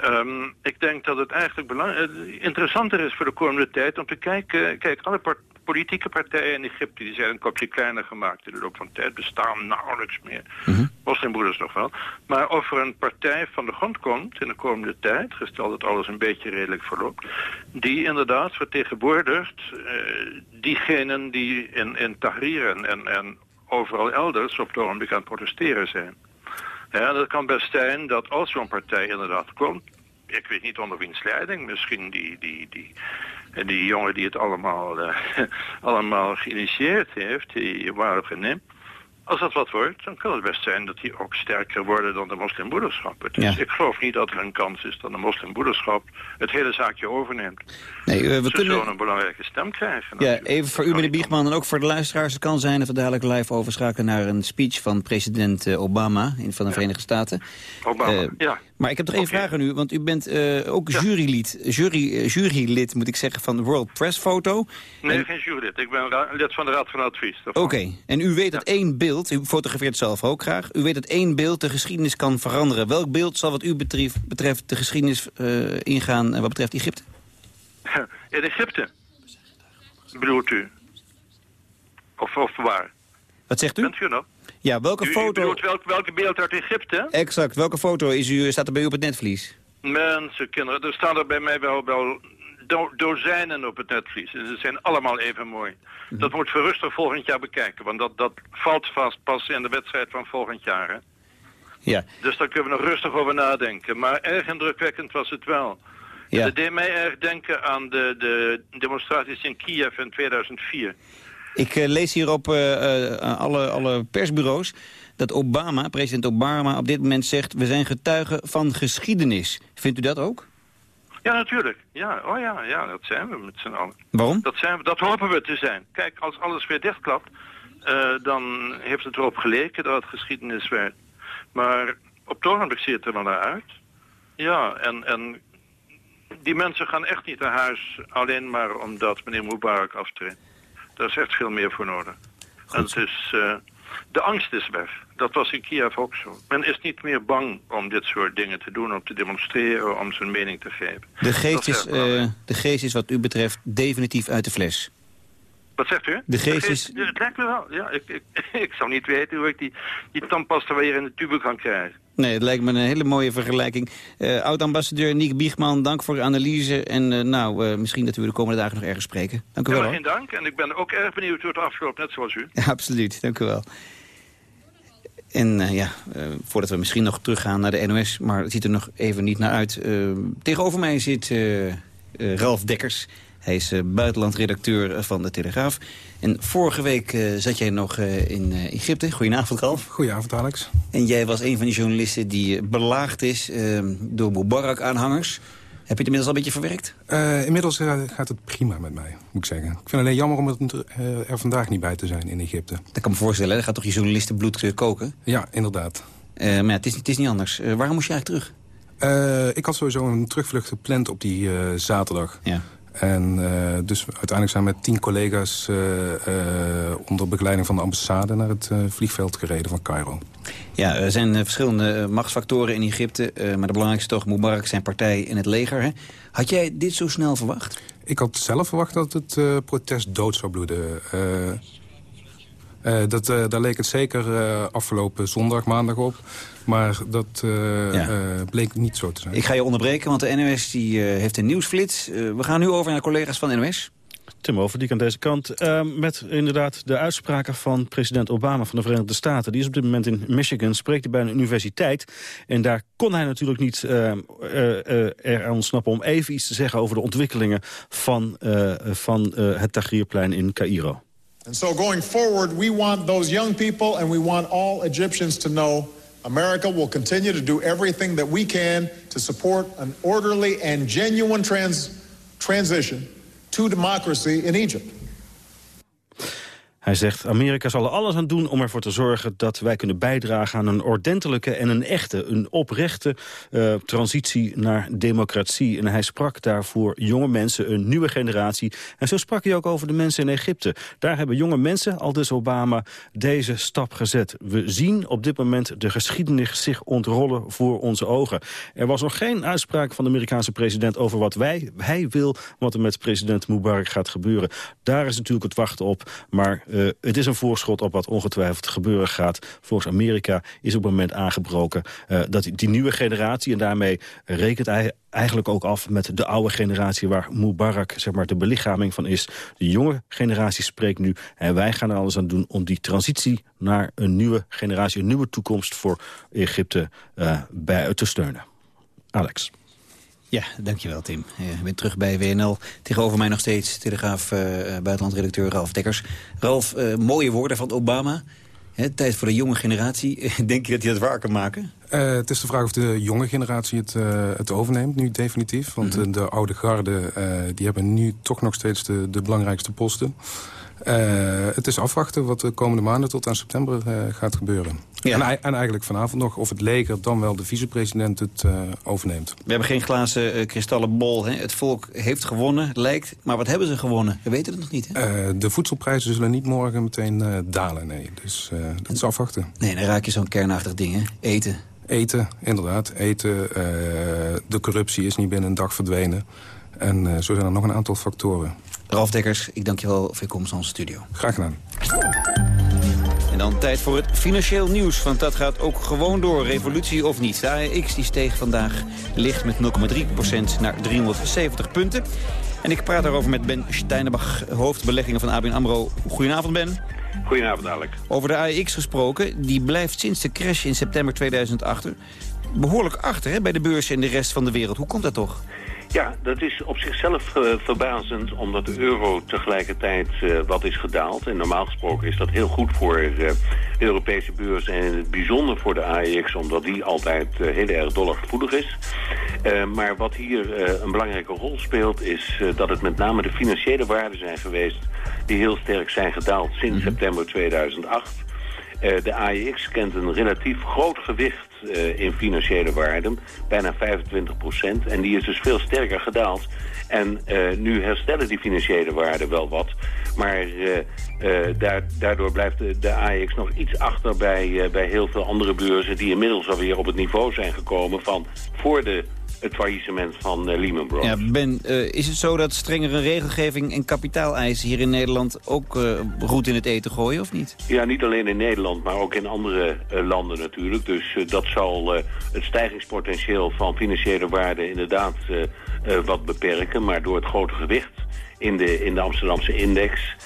Um, ik denk dat het eigenlijk belang interessanter is voor de komende tijd om te kijken... Kijk, alle politieke partijen in Egypte die zijn een kopje kleiner gemaakt. In de loop van de tijd bestaan nauwelijks meer. Mm -hmm. Moslimbroeders nog wel. Maar of er een partij van de grond komt in de komende tijd... gesteld dat alles een beetje redelijk verloopt... die inderdaad vertegenwoordigt uh, diegenen die in, in Tahrir en, en, en overal elders op het ogenblik aan het protesteren zijn. Ja, dat kan best zijn dat als zo'n partij inderdaad komt, ik weet niet onder wiens leiding, misschien die, die, die, die jongen die het allemaal, uh, allemaal geïnitieerd heeft, die waardig neemt. Als dat wat wordt, dan kan het best zijn dat die ook sterker worden dan de moslimbroederschap. Dus ik geloof niet dat er een kans is dat de moslimbroederschap het hele zaakje overneemt. Nee, uh, we Ze kunnen... zullen een belangrijke stem krijgen. Ja, even voor u meneer Biegman en ook voor de luisteraars. Het kan zijn dat we dadelijk live overschakelen naar een speech van president eh, Obama in, van de Verenigde Staten. Obama, Uh, ja. Maar ik heb toch één vraag aan u, want u bent ook jurylid, jury, jurylid, moet ik zeggen, van de World Press Photo. Nee, en... geen jurylid. Ik ben lid van de Raad van Advies. Oké, okay. en u weet dat één beeld, u fotografeert zelf ook graag, u weet dat één beeld de geschiedenis kan veranderen. Welk beeld zal wat u betreft, betreft de geschiedenis uh, ingaan wat betreft Egypte? In Egypte, bedoelt u? Of, of waar? Wat zegt u? Bent u nog? Ja, welke u, foto... U bedoelt welk, welke beeld uit Egypte? Exact. Welke foto is u, staat er bij u op het netvlies? Mensen, kinderen, er staan er bij mij wel, wel do, dozijnen op het netvlies. En ze zijn allemaal even mooi. Mm. Dat moet rustig volgend jaar bekijken. Want dat, dat valt vast pas in de wedstrijd van volgend jaar. Hè? Ja. Dus daar kunnen we nog rustig over nadenken. Maar erg indrukwekkend was het wel. Ja. Het deed mij erg denken aan de, de demonstraties in Kiev in 2004. Ik uh, lees hier op uh, uh, alle, alle persbureaus dat Obama, president Obama, op dit moment zegt... we zijn getuigen van geschiedenis. Vindt u dat ook? Ja, natuurlijk. Ja, oh ja, ja dat zijn we met z'n allen. Waarom? Dat, zijn we, dat hopen we te zijn. Kijk, als alles weer dichtklapt, dan heeft het erop geleken dat het geschiedenis werd. Maar op het ogenblik ziet het er maar naar uit. Ja, en, en die mensen gaan echt niet naar huis alleen maar omdat meneer Mubarak aftreedt. Daar is echt veel meer voor nodig. Goed. En het is, uh, de angst is weg. Dat was in Kiev ook zo. Men is niet meer bang om dit soort dingen te doen, om te demonstreren, om zijn mening te geven. De geest, is, uh, de geest is wat u betreft definitief uit de fles. Wat zegt u? De geest is... Het lijkt me wel. Ja, ik, ik, ik zou niet weten hoe ik die, die tandpasta weer in de tube kan krijgen. Nee, het lijkt me een hele mooie vergelijking. Uh, Oud-ambassadeur Niek Biegman, dank voor uw analyse. En uh, nou, uh, misschien dat we de komende dagen nog ergens spreken. Dank u ja, wel. geen dank. En ik ben ook erg benieuwd hoe het afloopt, net zoals u. Ja, absoluut, dank u wel. En ja, voordat we misschien nog teruggaan naar de NOS... maar het ziet er nog even niet naar uit. tegenover mij zit Ralf Dekkers... Hij is uh, buitenlandredacteur van de Telegraaf. En vorige week uh, zat jij nog uh, in Egypte. Goedenavond, Ralf. Goedenavond, Alex. En jij was een van die journalisten die belaagd is door Mubarak-aanhangers. Heb je het inmiddels al een beetje verwerkt? inmiddels gaat het prima met mij, moet ik zeggen. Ik vind het alleen jammer om het, er vandaag niet bij te zijn in Egypte. Dat kan me voorstellen, er gaat toch je journalistenbloed koken? Ja, inderdaad. maar ja, het, is, het is niet anders. waarom moest je eigenlijk terug? ik had sowieso een terugvlucht gepland op die zaterdag. Ja. En uh, dus uiteindelijk zijn we met tien collega's uh, uh, onder begeleiding van de ambassade naar het vliegveld gereden van Cairo. Ja, er zijn verschillende machtsfactoren in Egypte. maar de belangrijkste toch, Mubarak zijn partij in het leger. Hè? Had jij dit zo snel verwacht? Ik had zelf verwacht dat het protest dood zou bloeden. dat, daar leek het zeker afgelopen zondag, maandag op. Maar dat uh, ja. uh, bleek niet zo te zijn. Ik ga je onderbreken, want de NOS die, uh, heeft een nieuwsflits. we gaan nu over naar collega's van de NOS. Tim Overdiek aan deze kant. met inderdaad de uitspraken van president Obama van de Verenigde Staten. Die is op dit moment in Michigan, spreekt hij bij een universiteit. En daar kon hij natuurlijk niet er ontsnappen om even iets te zeggen... over de ontwikkelingen van, van het Tahrirplein in Cairo. And so going forward, we want those young people and we want all Egyptians to know... America will continue to do everything that we can to support an orderly and genuine trans transition to democracy in Egypt. Hij zegt, Amerika zal er alles aan doen om ervoor te zorgen dat wij kunnen bijdragen aan een ordentelijke en een echte, een oprechte uh, transitie naar democratie. En hij sprak daarvoor jonge mensen, een nieuwe generatie. En zo sprak hij ook over de mensen in Egypte. Daar hebben jonge mensen, al dus Obama, deze stap gezet. We zien op dit moment de geschiedenis zich ontrollen voor onze ogen. Er was nog geen uitspraak van de Amerikaanse president over wat wij, hij wil, wat er met president Mubarak gaat gebeuren. Daar is natuurlijk het wachten op, maar... Uh, Uh, het is een voorschot op wat ongetwijfeld gebeuren gaat. Volgens Amerika is op het moment aangebroken uh, dat die nieuwe generatie... en daarmee rekent hij eigenlijk ook af met de oude generatie... waar Mubarak zeg maar, de belichaming van is. De jonge generatie spreekt nu en wij gaan er alles aan doen... om die transitie naar een nieuwe generatie, een nieuwe toekomst voor Egypte uh, bij, te steunen. Alex. Ja, dankjewel Tim. Ik ben terug bij WNL. Tegenover mij nog steeds Telegraaf uh, buitenlandredacteur Ralf Dekkers. Ralf, uh, mooie woorden van Obama. He, tijd voor de jonge generatie. Denk je dat hij dat waar kan maken? Uh, het is de vraag of de jonge generatie het, uh, het overneemt nu definitief. Want mm -hmm. de oude garde uh, die hebben nu toch nog steeds de, de belangrijkste posten. Het is afwachten wat de komende maanden tot aan september gaat gebeuren. Ja. En, en, eigenlijk vanavond nog of het leger dan wel de vicepresident het overneemt. We hebben geen glazen kristallen bol. Hè? Het volk heeft gewonnen, lijkt. Maar wat hebben ze gewonnen? We weten het nog niet. Hè? de voedselprijzen zullen niet morgen meteen dalen, nee. Dus dat is afwachten. Nee, dan raak je zo'n kernachtig ding, hè? Eten. Eten, inderdaad. Eten, uh, de corruptie is niet binnen een dag verdwenen. En uh, zo zijn er nog een aantal factoren. Ralf Dekkers, ik dank je wel voor je komst naar onze studio. Graag gedaan. En dan tijd voor het financieel nieuws, want dat gaat ook gewoon door, revolutie of niet. De AEX die steeg vandaag licht met 0,3% naar 370 punten. En ik praat daarover met Ben Steinebach, hoofdbeleggingen van ABN AMRO. Goedenavond, Ben. Goedenavond, Alec. Over de AEX gesproken, die blijft sinds de crash in september 2008 behoorlijk achter hè, bij de beurs en de rest van de wereld. Hoe komt dat toch? Ja, dat is op zichzelf uh, verbazend, omdat de euro tegelijkertijd uh, wat is gedaald. En normaal gesproken is dat heel goed voor uh, de Europese beurs en in het bijzonder voor de AEX, omdat die altijd heel erg dollargevoelig is. maar wat hier een belangrijke rol speelt, is dat het met name de financiële waarden zijn geweest die heel sterk zijn gedaald sinds -hmm. september 2008. de AEX kent een relatief groot gewicht uh, in financiële waarden. Bijna 25 procent. En die is dus veel sterker gedaald. En uh, nu herstellen die financiële waarden wel wat. Maar daar, daardoor blijft de, de AX nog iets achter bij, bij heel veel andere beurzen... die inmiddels alweer op het niveau zijn gekomen van voor de het faillissement van uh, Lehman Brothers. Ja, ben, uh, is het zo dat strengere regelgeving en kapitaaleisen hier in Nederland ook uh, goed in het eten gooien, of niet? Ja, niet alleen in Nederland, maar ook in andere landen natuurlijk. Dus dat zal het stijgingspotentieel van financiële waarden inderdaad wat beperken. Maar door het grote gewicht in de, in de Amsterdamse index...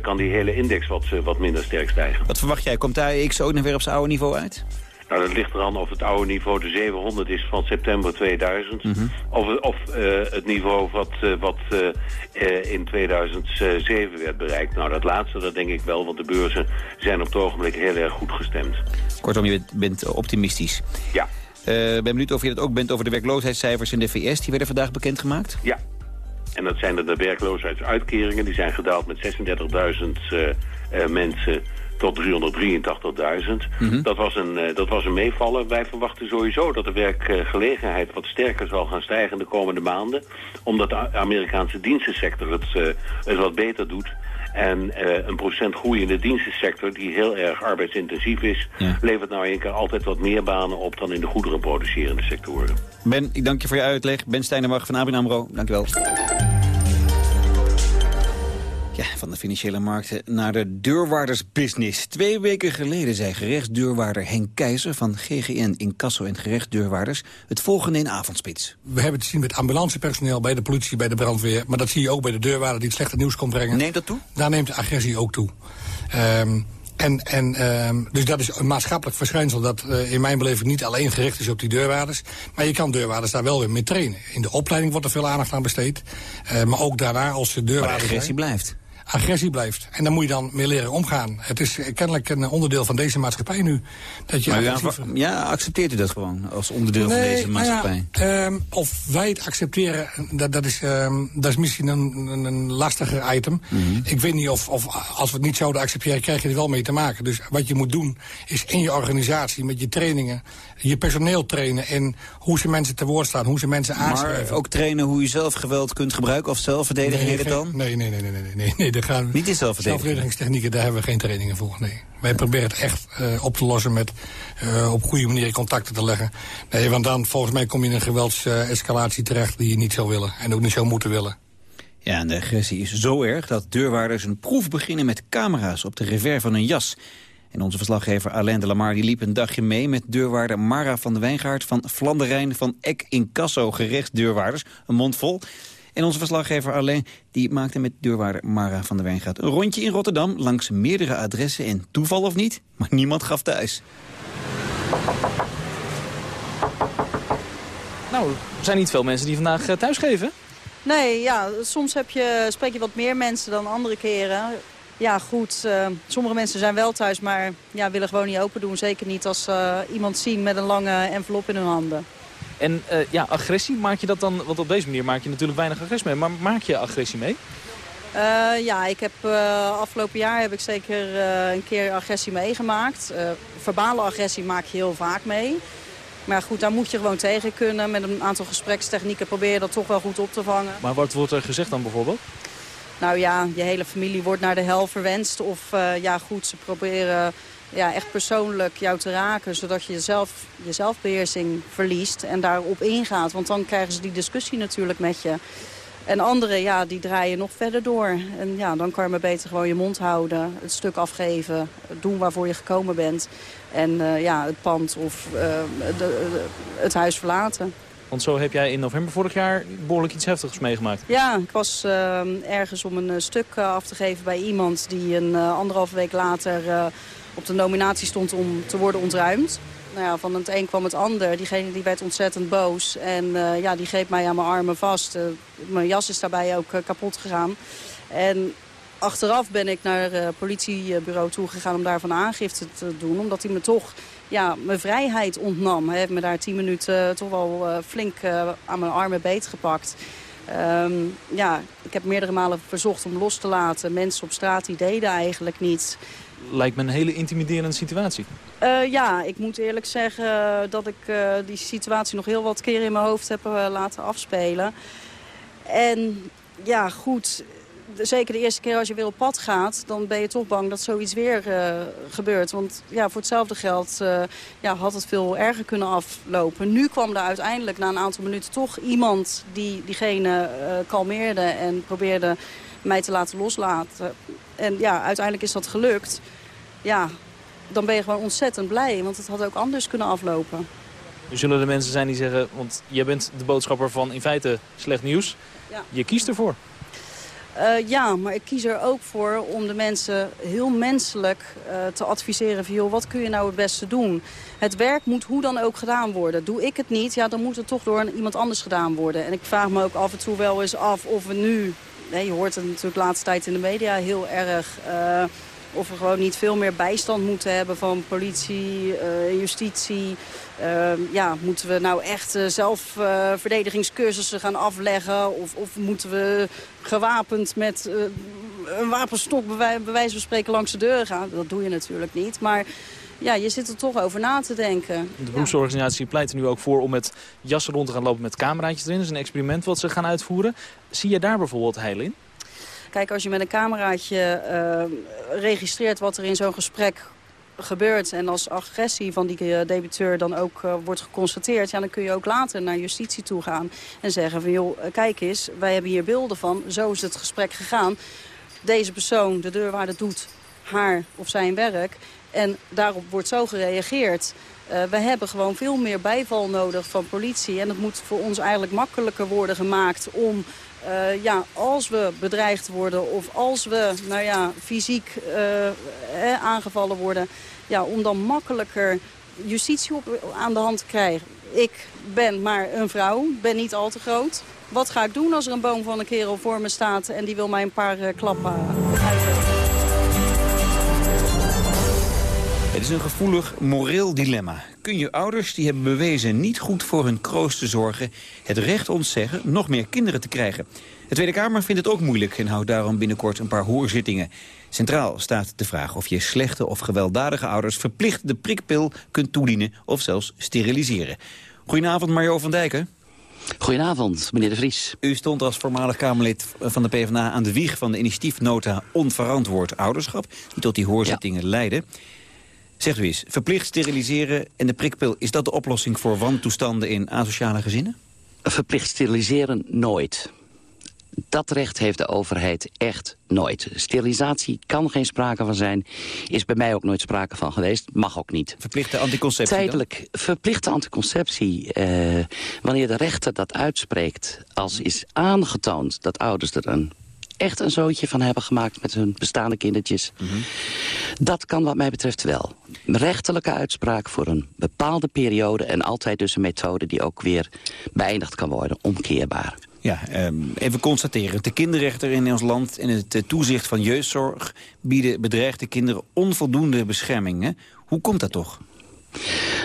kan die hele index wat, wat minder sterk stijgen. Wat verwacht jij? Komt de AEX ook nog weer op zijn oude niveau uit? Nou, dat ligt eraan of het oude niveau de 700 is van september 2000. Mm -hmm. Of, of uh, het niveau wat, uh, wat uh, in 2007 werd bereikt. Nou, dat laatste, dat denk ik wel, want de beurzen zijn op het ogenblik heel erg goed gestemd. Kortom, je bent optimistisch. Ja. ben benieuwd of je dat ook bent over de werkloosheidscijfers in de VS. Die werden vandaag bekendgemaakt. Ja. En dat zijn de werkloosheidsuitkeringen. Die zijn gedaald met 36.000 mensen tot 383.000. Mm -hmm. dat, was een, uh, dat was een meevallen. Wij verwachten sowieso dat de werkgelegenheid wat sterker zal gaan stijgen de komende maanden. Omdat de Amerikaanse dienstensector het, uh, het wat beter doet. En uh, een procent groei in de dienstensector, die heel erg arbeidsintensief is... Ja. levert nou een keer altijd wat meer banen op dan in de goederenproducerende sectoren. Ben, ik dank je voor je uitleg. Ben Steinemag van ABN AMRO, dank je wel. Ja, van de financiële markten naar de deurwaardersbusiness. Twee weken geleden zei gerechtsdeurwaarder Henk Keizer van GGN Incasso en gerechtsdeurwaarders het volgende in avondspits. We hebben het zien met ambulancepersoneel, bij de politie, bij de brandweer. Maar dat zie je ook bij de deurwaarder die het slechte nieuws komt brengen. Neemt dat toe? Daar neemt de agressie ook toe. Um, en, en um, dus dat is een maatschappelijk verschijnsel dat uh, in mijn beleving niet alleen gericht is op die deurwaarders. Maar je kan deurwaarders daar wel weer mee trainen. In de opleiding wordt er veel aandacht aan besteed. Uh, maar ook daarna als ze deurwaarders Maar de agressie blijft agressie blijft. En daar moet je dan mee leren omgaan. Het is kennelijk een onderdeel van deze maatschappij nu. Dat je maar ja, accepteert u dat gewoon als onderdeel nee, van deze maatschappij? Ja, um, of wij het accepteren, dat, dat, is, um, dat is misschien een, een, een lastiger item. Mm -hmm. Ik weet niet of, of als we het niet zouden accepteren, krijg je er wel mee te maken. Dus wat je moet doen, is in je organisatie, met je trainingen, je personeel trainen en hoe ze mensen te woord staan, hoe ze mensen aanschrijven. Maar ook trainen hoe je zelf geweld kunt gebruiken of zelfverdediging nee, dan? Nee, nee, nee, nee, nee, nee, nee, daar gaan we, Niet in zelfverdediging? Zelfverdedigingstechnieken, daar hebben we geen trainingen voor, nee. Wij proberen het echt uh, op te lossen met uh, op goede manier contacten te leggen. Nee, want dan volgens mij kom je in een geweldsescalatie uh, terecht die je niet zou willen en ook niet zou moeten willen. Ja, en de agressie is zo erg dat deurwaarders een proef beginnen met camera's op de revers van een jas. En onze verslaggever Alain de Lamar die liep een dagje mee met deurwaarder Mara van de Wijngaard van Flanderijn van Eck in Casso gerechtsdeurwaarders. Een mond vol. En onze verslaggever Alain die maakte met deurwaarder Mara van der Wijngaard een rondje in Rotterdam langs meerdere adressen en toeval of niet, maar niemand gaf thuis. Nou, er zijn niet veel mensen die vandaag eh, thuis geven. Nee, ja, soms heb je, spreek je wat meer mensen dan andere keren. Ja, goed, uh, sommige mensen zijn wel thuis, maar ja, willen gewoon niet open doen. Zeker niet als ze uh, iemand zien met een lange envelop in hun handen. En uh, ja, agressie, maak je dat dan... Want op deze manier maak je natuurlijk weinig agressie mee. Maar maak je agressie mee? ja, ik heb afgelopen jaar heb ik zeker een keer agressie meegemaakt. verbale agressie maak je heel vaak mee. Maar goed, daar moet je gewoon tegen kunnen. Met een aantal gesprekstechnieken probeer je dat toch wel goed op te vangen. Maar wat wordt er gezegd dan bijvoorbeeld? Nou ja, je hele familie wordt naar de hel verwenst. Of ja goed, ze proberen ja, echt persoonlijk jou te raken. Zodat je jezelf, je zelfbeheersing verliest en daarop ingaat. Want dan krijgen ze die discussie natuurlijk met je. En anderen, ja, die draaien nog verder door. En ja, dan kan je maar beter gewoon je mond houden. Het stuk afgeven. Doen waarvoor je gekomen bent. En uh, ja, het pand of de, de, het huis verlaten. Want zo heb jij in november vorig jaar behoorlijk iets heftigs meegemaakt. Ja, ik was uh, ergens om een stuk af te geven bij iemand... die een anderhalve week later op de nominatie stond om te worden ontruimd. Nou ja, van het een kwam het ander. Diegene die werd ontzettend boos. En ja, die greep mij aan mijn armen vast. Mijn jas is daarbij ook kapot gegaan. En achteraf ben ik naar het politiebureau toegegaan om daarvan aangifte te doen. Omdat hij me toch ja, mijn vrijheid ontnam. Hij heeft me daar tien minuten toch wel flink aan mijn armen beet gepakt. Um, ja, ik heb meerdere malen verzocht om los te laten. Mensen op straat die deden eigenlijk niets lijkt me een hele intimiderende situatie. Uh, ja, ik moet eerlijk zeggen dat ik uh, die situatie nog heel wat keer in mijn hoofd heb uh, laten afspelen. En ja, goed, zeker de eerste keer als je weer op pad gaat... dan ben je toch bang dat zoiets weer gebeurt. Want ja, voor hetzelfde geld ja, had het veel erger kunnen aflopen. Nu kwam er uiteindelijk na een aantal minuten toch iemand die diegene kalmeerde... en probeerde mij te laten loslaten. En ja, uiteindelijk is dat gelukt. Ja, dan ben je gewoon ontzettend blij, want het had ook anders kunnen aflopen. Er zullen er mensen zijn die zeggen, want jij bent de boodschapper van in feite slecht nieuws. Ja. Je kiest ervoor. Uh, ja, maar ik kies er ook voor om de mensen heel menselijk uh, te adviseren van... Wat kun je nou het beste doen? Het werk moet hoe dan ook gedaan worden. Doe ik het niet, ja, dan moet het toch door iemand anders gedaan worden. En ik vraag me ook af en toe wel eens af of we nu nee, je hoort het natuurlijk de laatste tijd in de media heel erg... Uh, of we gewoon niet veel meer bijstand moeten hebben van politie, justitie. Uh, ja, moeten we nou echt uh, zelf verdedigingscursussen gaan afleggen? Of, of, moeten we gewapend met een wapenstok bij, bij wijze van spreken langs de deur gaan? Dat doe je natuurlijk niet. Maar ja, je zit er toch over na te denken. De beroepsorganisatie pleit er nu ook voor om met jassen rond te gaan lopen met cameraatjes erin. Dat is een experiment wat ze gaan uitvoeren. Zie je daar bijvoorbeeld heil in? Kijk, als je met een cameraatje uh, registreert wat er in zo'n gesprek gebeurt... en als agressie van die uh, debiteur dan ook uh, wordt geconstateerd... Ja, dan kun je ook later naar justitie toe gaan en zeggen van... joh, kijk eens, wij hebben hier beelden van, zo is het gesprek gegaan. Deze persoon, de deurwaarder, doet haar of zijn werk... En daarop wordt zo gereageerd. We hebben gewoon veel meer bijval nodig van politie. En het moet voor ons eigenlijk makkelijker worden gemaakt om... Uh, ja, als we bedreigd worden of als we nou ja, fysiek uh, aangevallen worden... Ja, om dan makkelijker justitie op, aan de hand te krijgen. Ik ben maar een vrouw, ben niet al te groot. Wat ga ik doen als er een boom van een kerel voor me staat... en die wil mij een paar klappen uitdelen? Het is een gevoelig moreel dilemma. Kun je ouders die hebben bewezen niet goed voor hun kroost te zorgen... het recht ontzeggen nog meer kinderen te krijgen? De Tweede Kamer vindt het ook moeilijk en houdt daarom binnenkort een paar hoorzittingen. Centraal staat de vraag of je slechte of gewelddadige ouders... verplicht de prikpil kunt toedienen of zelfs steriliseren. Goedenavond Mario van Dijken. Goedenavond, meneer De Vries. U stond als voormalig Kamerlid van de PvdA aan de wieg van de initiatiefnota Onverantwoord Ouderschap... die tot die hoorzittingen ja. leidden. Zegt u eens, verplicht steriliseren en de prikpil... is dat de oplossing voor wantoestanden in asociale gezinnen? Verplicht steriliseren nooit. Dat recht heeft de overheid echt nooit. Sterilisatie kan geen sprake van zijn. Is bij mij ook nooit sprake van geweest. Mag ook niet. Verplichte anticonceptie Tijdelijk verplichte anticonceptie. Eh, wanneer de rechter dat uitspreekt... als is aangetoond dat ouders er een echt een zootje van hebben gemaakt met hun bestaande kindertjes. Mhm. Dat kan wat mij betreft wel. Rechterlijke uitspraak voor een bepaalde periode... en altijd dus een methode die ook weer beëindigd kan worden, omkeerbaar. Ja, ehm, even constateren. De kinderrechter in ons land en het eh, toezicht van jeugdzorg... bieden bedreigde kinderen onvoldoende bescherming. Hè? Hoe komt dat toch?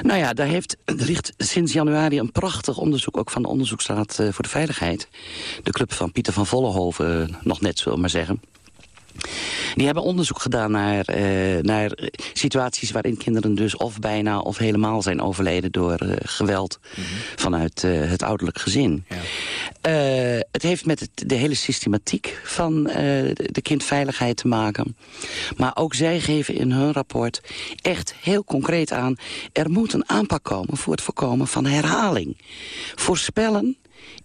Nou ja, daar heeft, er ligt sinds januari een prachtig onderzoek... ook van de Onderzoeksraad eh, voor de Veiligheid. De club van Pieter van Vollenhoven, eh, nog net, zullen we maar zeggen. Die hebben onderzoek gedaan naar, uh, naar situaties waarin kinderen dus of bijna of helemaal zijn overleden door uh, geweld mm -hmm. vanuit uh, het ouderlijk gezin. Ja. het heeft met het, de hele systematiek van de kindveiligheid te maken. Maar ook zij geven in hun rapport echt heel concreet aan... er moet een aanpak komen voor het voorkomen van herhaling. Voorspellen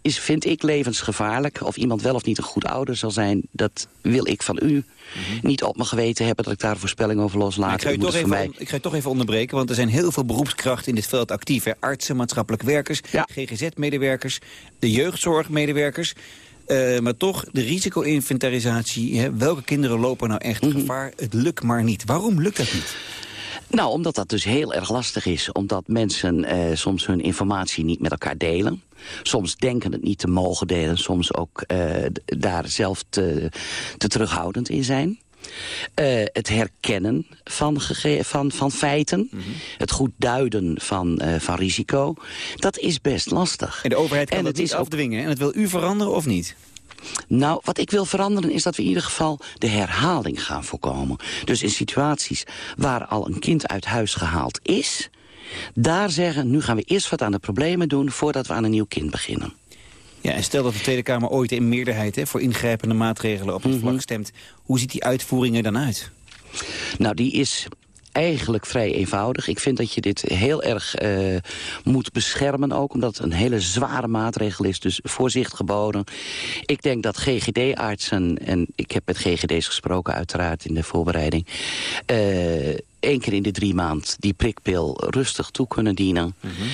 is, vind ik, levensgevaarlijk. Of iemand wel of niet een goed ouder zal zijn, dat wil ik van u mm -hmm. niet op mijn geweten hebben... dat ik daar een voorspelling over loslaat. Ik ga, je toch even, mij... ik ga je toch even onderbreken, want er zijn heel veel beroepskrachten in dit veld actief. Hè? Artsen, maatschappelijk werkers, ja. GGZ-medewerkers, de jeugdzorgmedewerkers... Uh, maar toch, de risico-inventarisatie, welke kinderen lopen nou echt mm -hmm. gevaar? Het lukt maar niet. Waarom lukt dat niet? Nou, omdat dat dus heel erg lastig is. Omdat mensen uh, soms hun informatie niet met elkaar delen. Soms denken het niet te mogen delen. Soms ook uh, daar zelf te, te terughoudend in zijn. Uh, het herkennen van, van, van feiten. Mm -hmm. Het goed duiden van, uh, van risico. Dat is best lastig. En de overheid kan en het, het niet ook... afdwingen. En dat wil u veranderen of niet? Nou, wat ik wil veranderen is dat we in ieder geval de herhaling gaan voorkomen. Dus in situaties waar al een kind uit huis gehaald is... daar zeggen, nu gaan we eerst wat aan de problemen doen... voordat we aan een nieuw kind beginnen. Ja, en stel dat de Tweede Kamer ooit in meerderheid... Hè, voor ingrijpende maatregelen op het mm -hmm. vlak stemt... hoe ziet die uitvoering er dan uit? Nou, die is eigenlijk vrij eenvoudig. Ik vind dat je dit heel erg uh, moet beschermen ook... omdat het een hele zware maatregel is, dus voorzicht geboden. Ik denk dat GGD-artsen, en ik heb met GGD's gesproken uiteraard in de voorbereiding... Uh, één keer in de drie maand die prikpil rustig toe kunnen dienen... -hmm.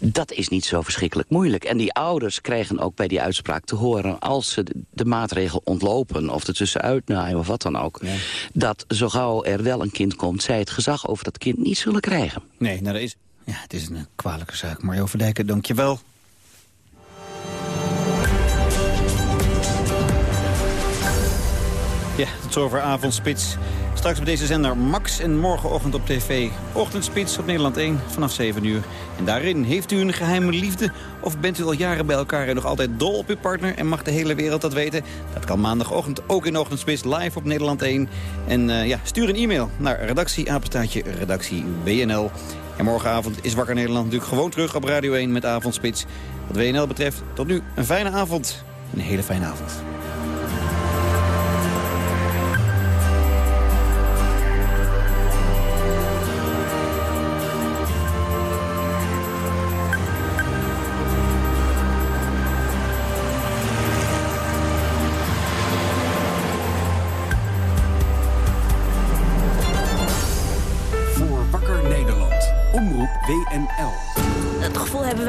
Dat is niet zo verschrikkelijk moeilijk. En die ouders krijgen ook bij die uitspraak te horen... als ze de maatregel ontlopen of er tussenuit naaien of wat dan ook... Ja. dat zo gauw er wel een kind komt... zij het gezag over dat kind niet zullen krijgen. Nee, nou dat is, ja, het is een kwalijke zaak. Mario Verdijken, dank je wel. Ja, tot zover avondspits. Straks op deze zender Max en morgenochtend op tv. Ochtendspits op Nederland 1 vanaf 7 uur. En daarin heeft u een geheime liefde of bent u al jaren bij elkaar en nog altijd dol op uw partner... en mag de hele wereld dat weten? Dat kan maandagochtend ook in Ochtendspits live op Nederland 1. En uh, ja, stuur een e-mail naar redactieapenstaatje redactie WNL. En morgenavond is Wakker Nederland natuurlijk gewoon terug op Radio 1 met Avondspits. Wat WNL betreft, tot nu een fijne avond. Een hele fijne avond.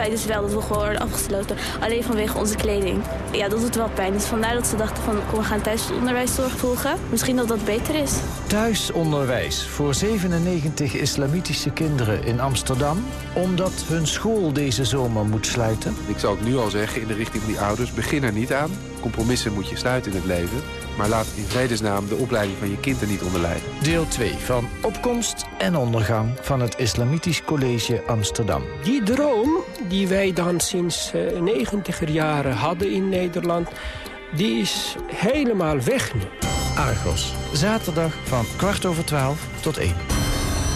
Wij dus wel dat we gewoon worden afgesloten. Alleen vanwege onze kleding. Ja, dat doet wel pijn. Dus vandaar dat ze dachten van kom we gaan thuisonderwijszorg volgen. Misschien dat dat beter is. Thuisonderwijs voor 97 islamitische kinderen in Amsterdam. Omdat hun school deze zomer moet sluiten. Ik zou het nu al zeggen in de richting van die ouders. Begin er niet aan. Compromissen moet je sluiten in het leven. Maar laat in vredesnaam de opleiding van je kind er niet onder lijden. Deel 2 van Opkomst en Ondergang van het Islamitisch College Amsterdam. Die droom die wij dan sinds uh, negentiger jaren hadden in Nederland... die is helemaal weg nu. Argos, zaterdag van kwart over twaalf tot één.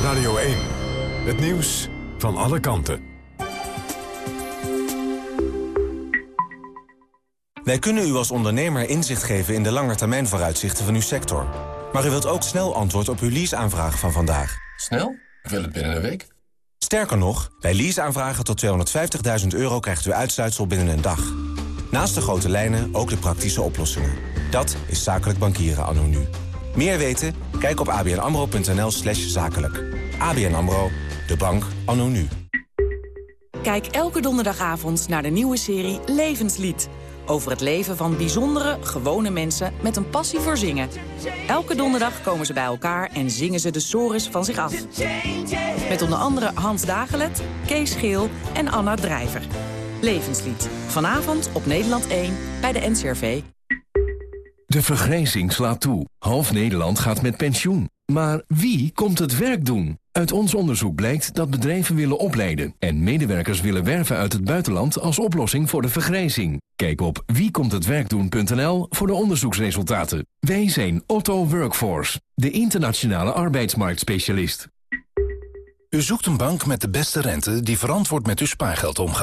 Radio 1, het nieuws van alle kanten. Wij kunnen u als ondernemer inzicht geven in de langetermijnvooruitzichten van uw sector. Maar u wilt ook snel antwoord op uw leaseaanvraag van vandaag. Snel? Ik wil het binnen een week. Sterker nog, bij leaseaanvragen tot 250.000 euro krijgt u uitsluitsel binnen een dag. Naast de grote lijnen ook de praktische oplossingen. Dat is zakelijk bankieren anno nu. Meer weten? Kijk op abnamro.nl slash zakelijk. ABN AMRO, de bank anno nu. Kijk elke donderdagavond naar de nieuwe serie Levenslied. Over het leven van bijzondere, gewone mensen met een passie voor zingen. Elke donderdag komen ze bij elkaar en zingen ze de sores van zich af. Met onder andere Hans Dagelet, Kees Geel en Anna Drijver. Levenslied. Vanavond op Nederland 1 bij de NCRV. De vergrijzing slaat toe. Half Nederland gaat met pensioen. Maar wie komt het werk doen? Uit ons onderzoek blijkt dat bedrijven willen opleiden... en medewerkers willen werven uit het buitenland als oplossing voor de vergrijzing. Kijk op wiekomthetwerkdoen.nl voor de onderzoeksresultaten. Wij zijn Otto Workforce, de internationale arbeidsmarktspecialist. U zoekt een bank met de beste rente die verantwoord met uw spaargeld omgaat.